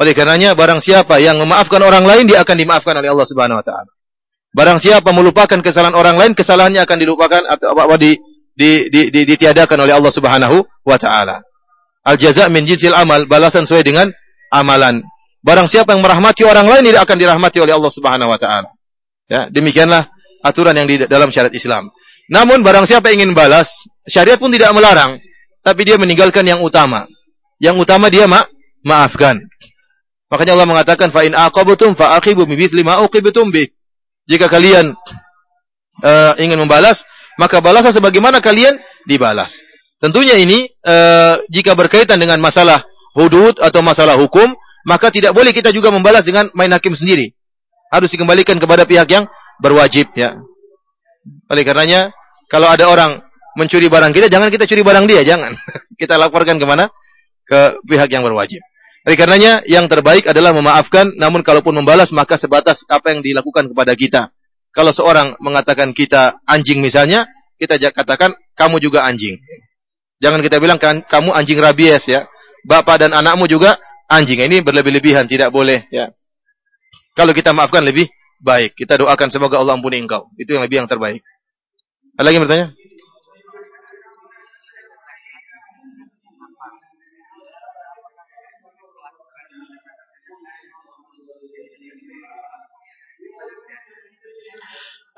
Oleh karenanya barang siapa yang memaafkan orang lain dia akan dimaafkan oleh Allah Subhanahu wa taala. Barang siapa melupakan kesalahan orang lain kesalahannya akan dilupakan atau apa di, di, di, di ditiadakan oleh Allah Subhanahu wa taala. Al jaza min jinsil amal, balasan sesuai dengan amalan. Barang siapa yang merahmati orang lain dia akan dirahmati oleh Allah Subhanahu wa taala. Ya, demikianlah aturan yang di dalam syariat Islam. Namun barang siapa ingin balas, syariat pun tidak melarang, tapi dia meninggalkan yang utama. Yang utama dia mak maafkan. Makanya Allah mengatakan fa in aqabtum fa aqibu bimithli ma uqibtum bi. Jika kalian uh, ingin membalas, maka balaslah sebagaimana kalian dibalas. Tentunya ini uh, jika berkaitan dengan masalah hudud atau masalah hukum, maka tidak boleh kita juga membalas dengan main hakim sendiri. Harus dikembalikan kepada pihak yang berwajib ya. Oleh karenanya, kalau ada orang mencuri barang kita, jangan kita curi barang dia, jangan. [laughs] kita laporkan ke mana? Ke pihak yang berwajib. Oleh karenanya yang terbaik adalah memaafkan, namun kalaupun membalas maka sebatas apa yang dilakukan kepada kita. Kalau seorang mengatakan kita anjing misalnya, kita katakan kamu juga anjing. Jangan kita bilang kan, kamu anjing rabies ya. Bapak dan anakmu juga anjing. Ini berlebih-lebihan, tidak boleh ya. Kalau kita maafkan lebih baik. Kita doakan semoga Allah ampuni engkau. Itu yang lebih yang terbaik. Ada lagi yang bertanya?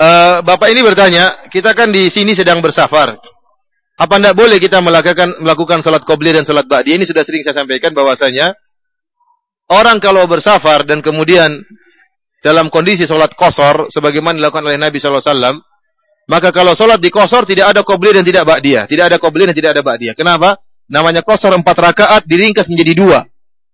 Uh, Bapak ini bertanya, kita kan di sini sedang bersafar. Apa tidak boleh kita melakukan melakukan salat qobliyah dan salat ba'di? Ini sudah sering saya sampaikan bahwasanya orang kalau bersafar dan kemudian dalam kondisi salat kosor sebagaimana dilakukan oleh Nabi SAW, maka kalau salat di kosor tidak ada qobliyah dan tidak ba'diyah, tidak ada qobliyah dan tidak ada ba'diyah. Kenapa? Namanya kosor empat rakaat diringkas menjadi dua.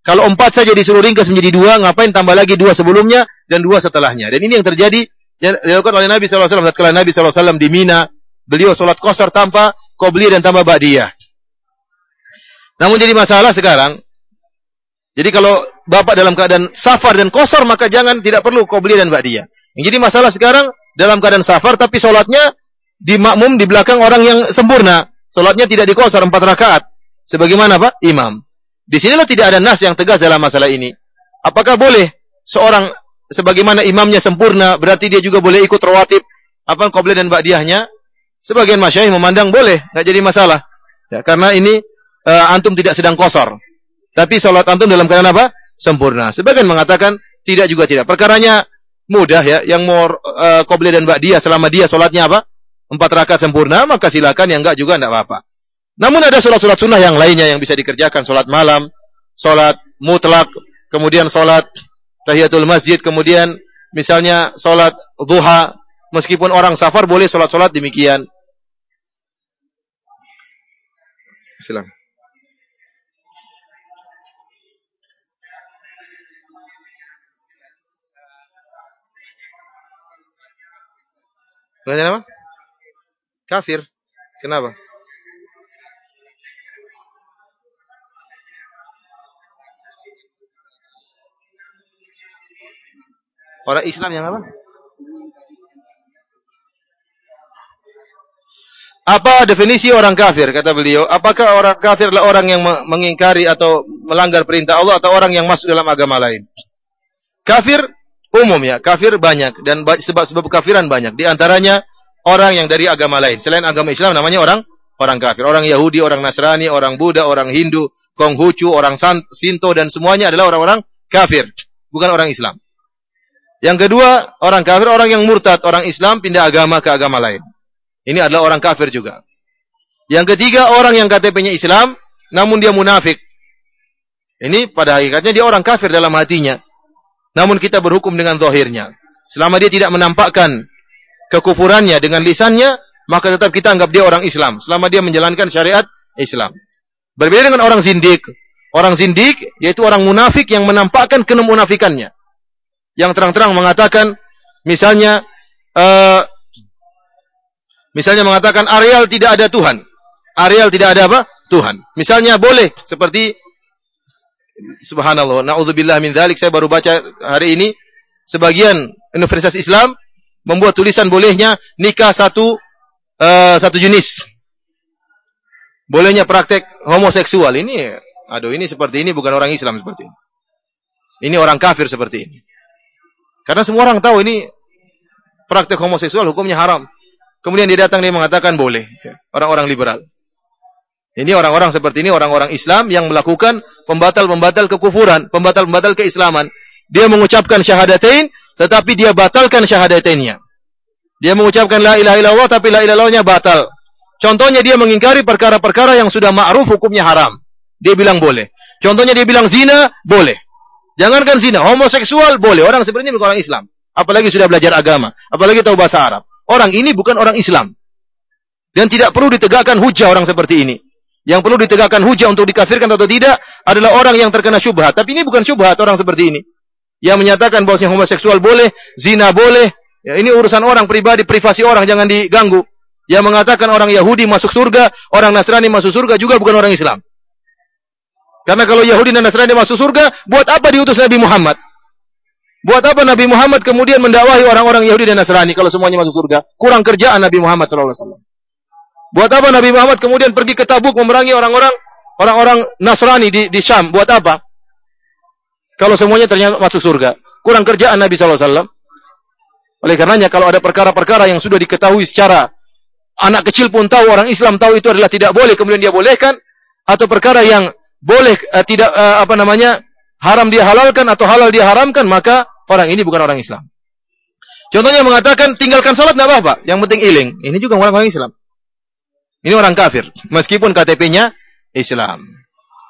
Kalau empat saja disuruh ringkas menjadi dua, ngapain tambah lagi dua sebelumnya dan dua setelahnya? Dan ini yang terjadi dilakukan oleh Nabi SAW. Tatkala Nabi SAW di Mina, beliau sholat kosar tanpa qobliyah dan tanpa ba'diyah. Namun jadi masalah sekarang, jadi kalau bapak dalam keadaan safar dan kosar, maka jangan tidak perlu qobliyah dan ba'diyah. Yang jadi masalah sekarang, dalam keadaan safar, tapi sholatnya di makmum di belakang orang yang sempurna. Sholatnya tidak di kosar, empat rakaat. Sebagaimana Pak? Imam. Di sinilah tidak ada nas yang tegas dalam masalah ini. Apakah boleh seorang sebagaimana imamnya sempurna, berarti dia juga boleh ikut rawatib apa qobliyah dan ba'diyahnya? Sebagian masyayikh memandang boleh, nggak jadi masalah. Ya, karena ini uh, antum tidak sedang kosor. Tapi sholat antum dalam keadaan apa? Sempurna. Sebagian mengatakan tidak juga tidak. Perkaranya mudah ya, yang mau uh, qobliyah dan ba'diyah selama dia sholatnya apa? Empat rakaat sempurna, maka silakan yang enggak juga enggak apa-apa. Namun ada sholat-sholat sunnah yang lainnya yang bisa dikerjakan. Sholat malam, sholat mutlak, kemudian sholat tahiyatul masjid, kemudian misalnya sholat duha, meskipun orang safar boleh sholat-sholat demikian. Silakan. Kenapa? Kafir. Kenapa? Orang Islam yang apa? Apa definisi orang kafir kata beliau? Apakah orang kafir adalah orang yang mengingkari atau melanggar perintah Allah atau orang yang masuk dalam agama lain? Kafir umum ya, kafir banyak dan sebab-sebab kafiran banyak. Di antaranya orang yang dari agama lain. Selain agama Islam namanya orang orang kafir. Orang Yahudi, orang Nasrani, orang Buddha, orang Hindu, Konghucu, orang Sinto dan semuanya adalah orang-orang kafir, bukan orang Islam. Yang kedua, orang kafir, orang yang murtad, orang Islam pindah agama ke agama lain. Ini adalah orang kafir juga. Yang ketiga, orang yang KTP-nya Islam, namun dia munafik. Ini pada hakikatnya dia orang kafir dalam hatinya. Namun kita berhukum dengan zahirnya. Selama dia tidak menampakkan kekufurannya dengan lisannya, maka tetap kita anggap dia orang Islam. Selama dia menjalankan syariat Islam. Berbeda dengan orang zindik. Orang zindik, yaitu orang munafik yang menampakkan kemunafikannya yang terang-terang mengatakan misalnya uh, misalnya mengatakan areal tidak ada Tuhan. Areal tidak ada apa? Tuhan. Misalnya boleh seperti subhanallah, naudzubillah min dzalik saya baru baca hari ini sebagian universitas Islam membuat tulisan bolehnya nikah satu uh, satu jenis. Bolehnya praktek homoseksual ini aduh ini seperti ini bukan orang Islam seperti ini. Ini orang kafir seperti ini. Karena semua orang tahu ini praktek homoseksual hukumnya haram. Kemudian dia datang dia mengatakan boleh. Orang-orang liberal. Ini orang-orang seperti ini orang-orang Islam yang melakukan pembatal-pembatal kekufuran, pembatal-pembatal keislaman. Dia mengucapkan syahadatain tetapi dia batalkan syahadatainnya. Dia mengucapkan la ilaha illallah tapi la ilahnya batal. Contohnya dia mengingkari perkara-perkara yang sudah ma'ruf hukumnya haram. Dia bilang boleh. Contohnya dia bilang zina, boleh. Jangankan zina, homoseksual boleh. Orang sebenarnya bukan orang Islam. Apalagi sudah belajar agama. Apalagi tahu bahasa Arab. Orang ini bukan orang Islam. Dan tidak perlu ditegakkan hujah orang seperti ini. Yang perlu ditegakkan hujah untuk dikafirkan atau tidak adalah orang yang terkena syubhat. Tapi ini bukan syubhat orang seperti ini. Yang menyatakan bahwa homoseksual boleh, zina boleh. Ya, ini urusan orang pribadi, privasi orang, jangan diganggu. Yang mengatakan orang Yahudi masuk surga, orang Nasrani masuk surga juga bukan orang Islam. Karena kalau Yahudi dan Nasrani masuk surga, buat apa diutus Nabi Muhammad? Buat apa Nabi Muhammad kemudian mendakwahi orang-orang Yahudi dan Nasrani kalau semuanya masuk surga? Kurang kerjaan Nabi Muhammad SAW. Buat apa Nabi Muhammad kemudian pergi ke Tabuk memerangi orang-orang orang-orang Nasrani di, di Syam? Buat apa? Kalau semuanya ternyata masuk surga. Kurang kerjaan Nabi SAW. Oleh karenanya kalau ada perkara-perkara yang sudah diketahui secara anak kecil pun tahu, orang Islam tahu itu adalah tidak boleh, kemudian dia bolehkan, atau perkara yang boleh uh, tidak uh, apa namanya haram dia halalkan atau halal dia haramkan maka orang ini bukan orang Islam. Contohnya mengatakan tinggalkan salat tidak apa-apa, yang penting iling. Ini juga orang orang Islam. Ini orang kafir meskipun KTP-nya Islam.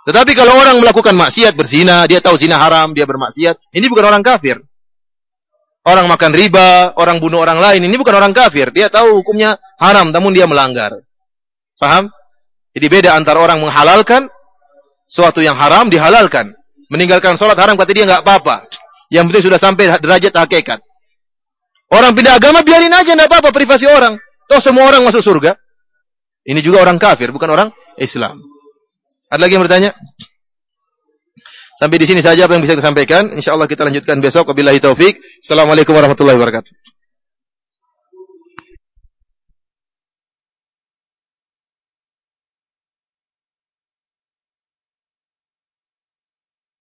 Tetapi kalau orang melakukan maksiat berzina, dia tahu zina haram, dia bermaksiat, ini bukan orang kafir. Orang makan riba, orang bunuh orang lain, ini bukan orang kafir. Dia tahu hukumnya haram, namun dia melanggar. Paham? Jadi beda antara orang menghalalkan suatu yang haram dihalalkan. Meninggalkan sholat haram kata dia nggak apa-apa. Yang penting sudah sampai derajat hakikat. Orang pindah agama biarin aja nggak apa-apa privasi orang. Toh semua orang masuk surga. Ini juga orang kafir, bukan orang Islam. Ada lagi yang bertanya? Sampai di sini saja apa yang bisa kita. Insya Allah kita lanjutkan besok. Wabillahi taufik. Assalamualaikum warahmatullahi wabarakatuh.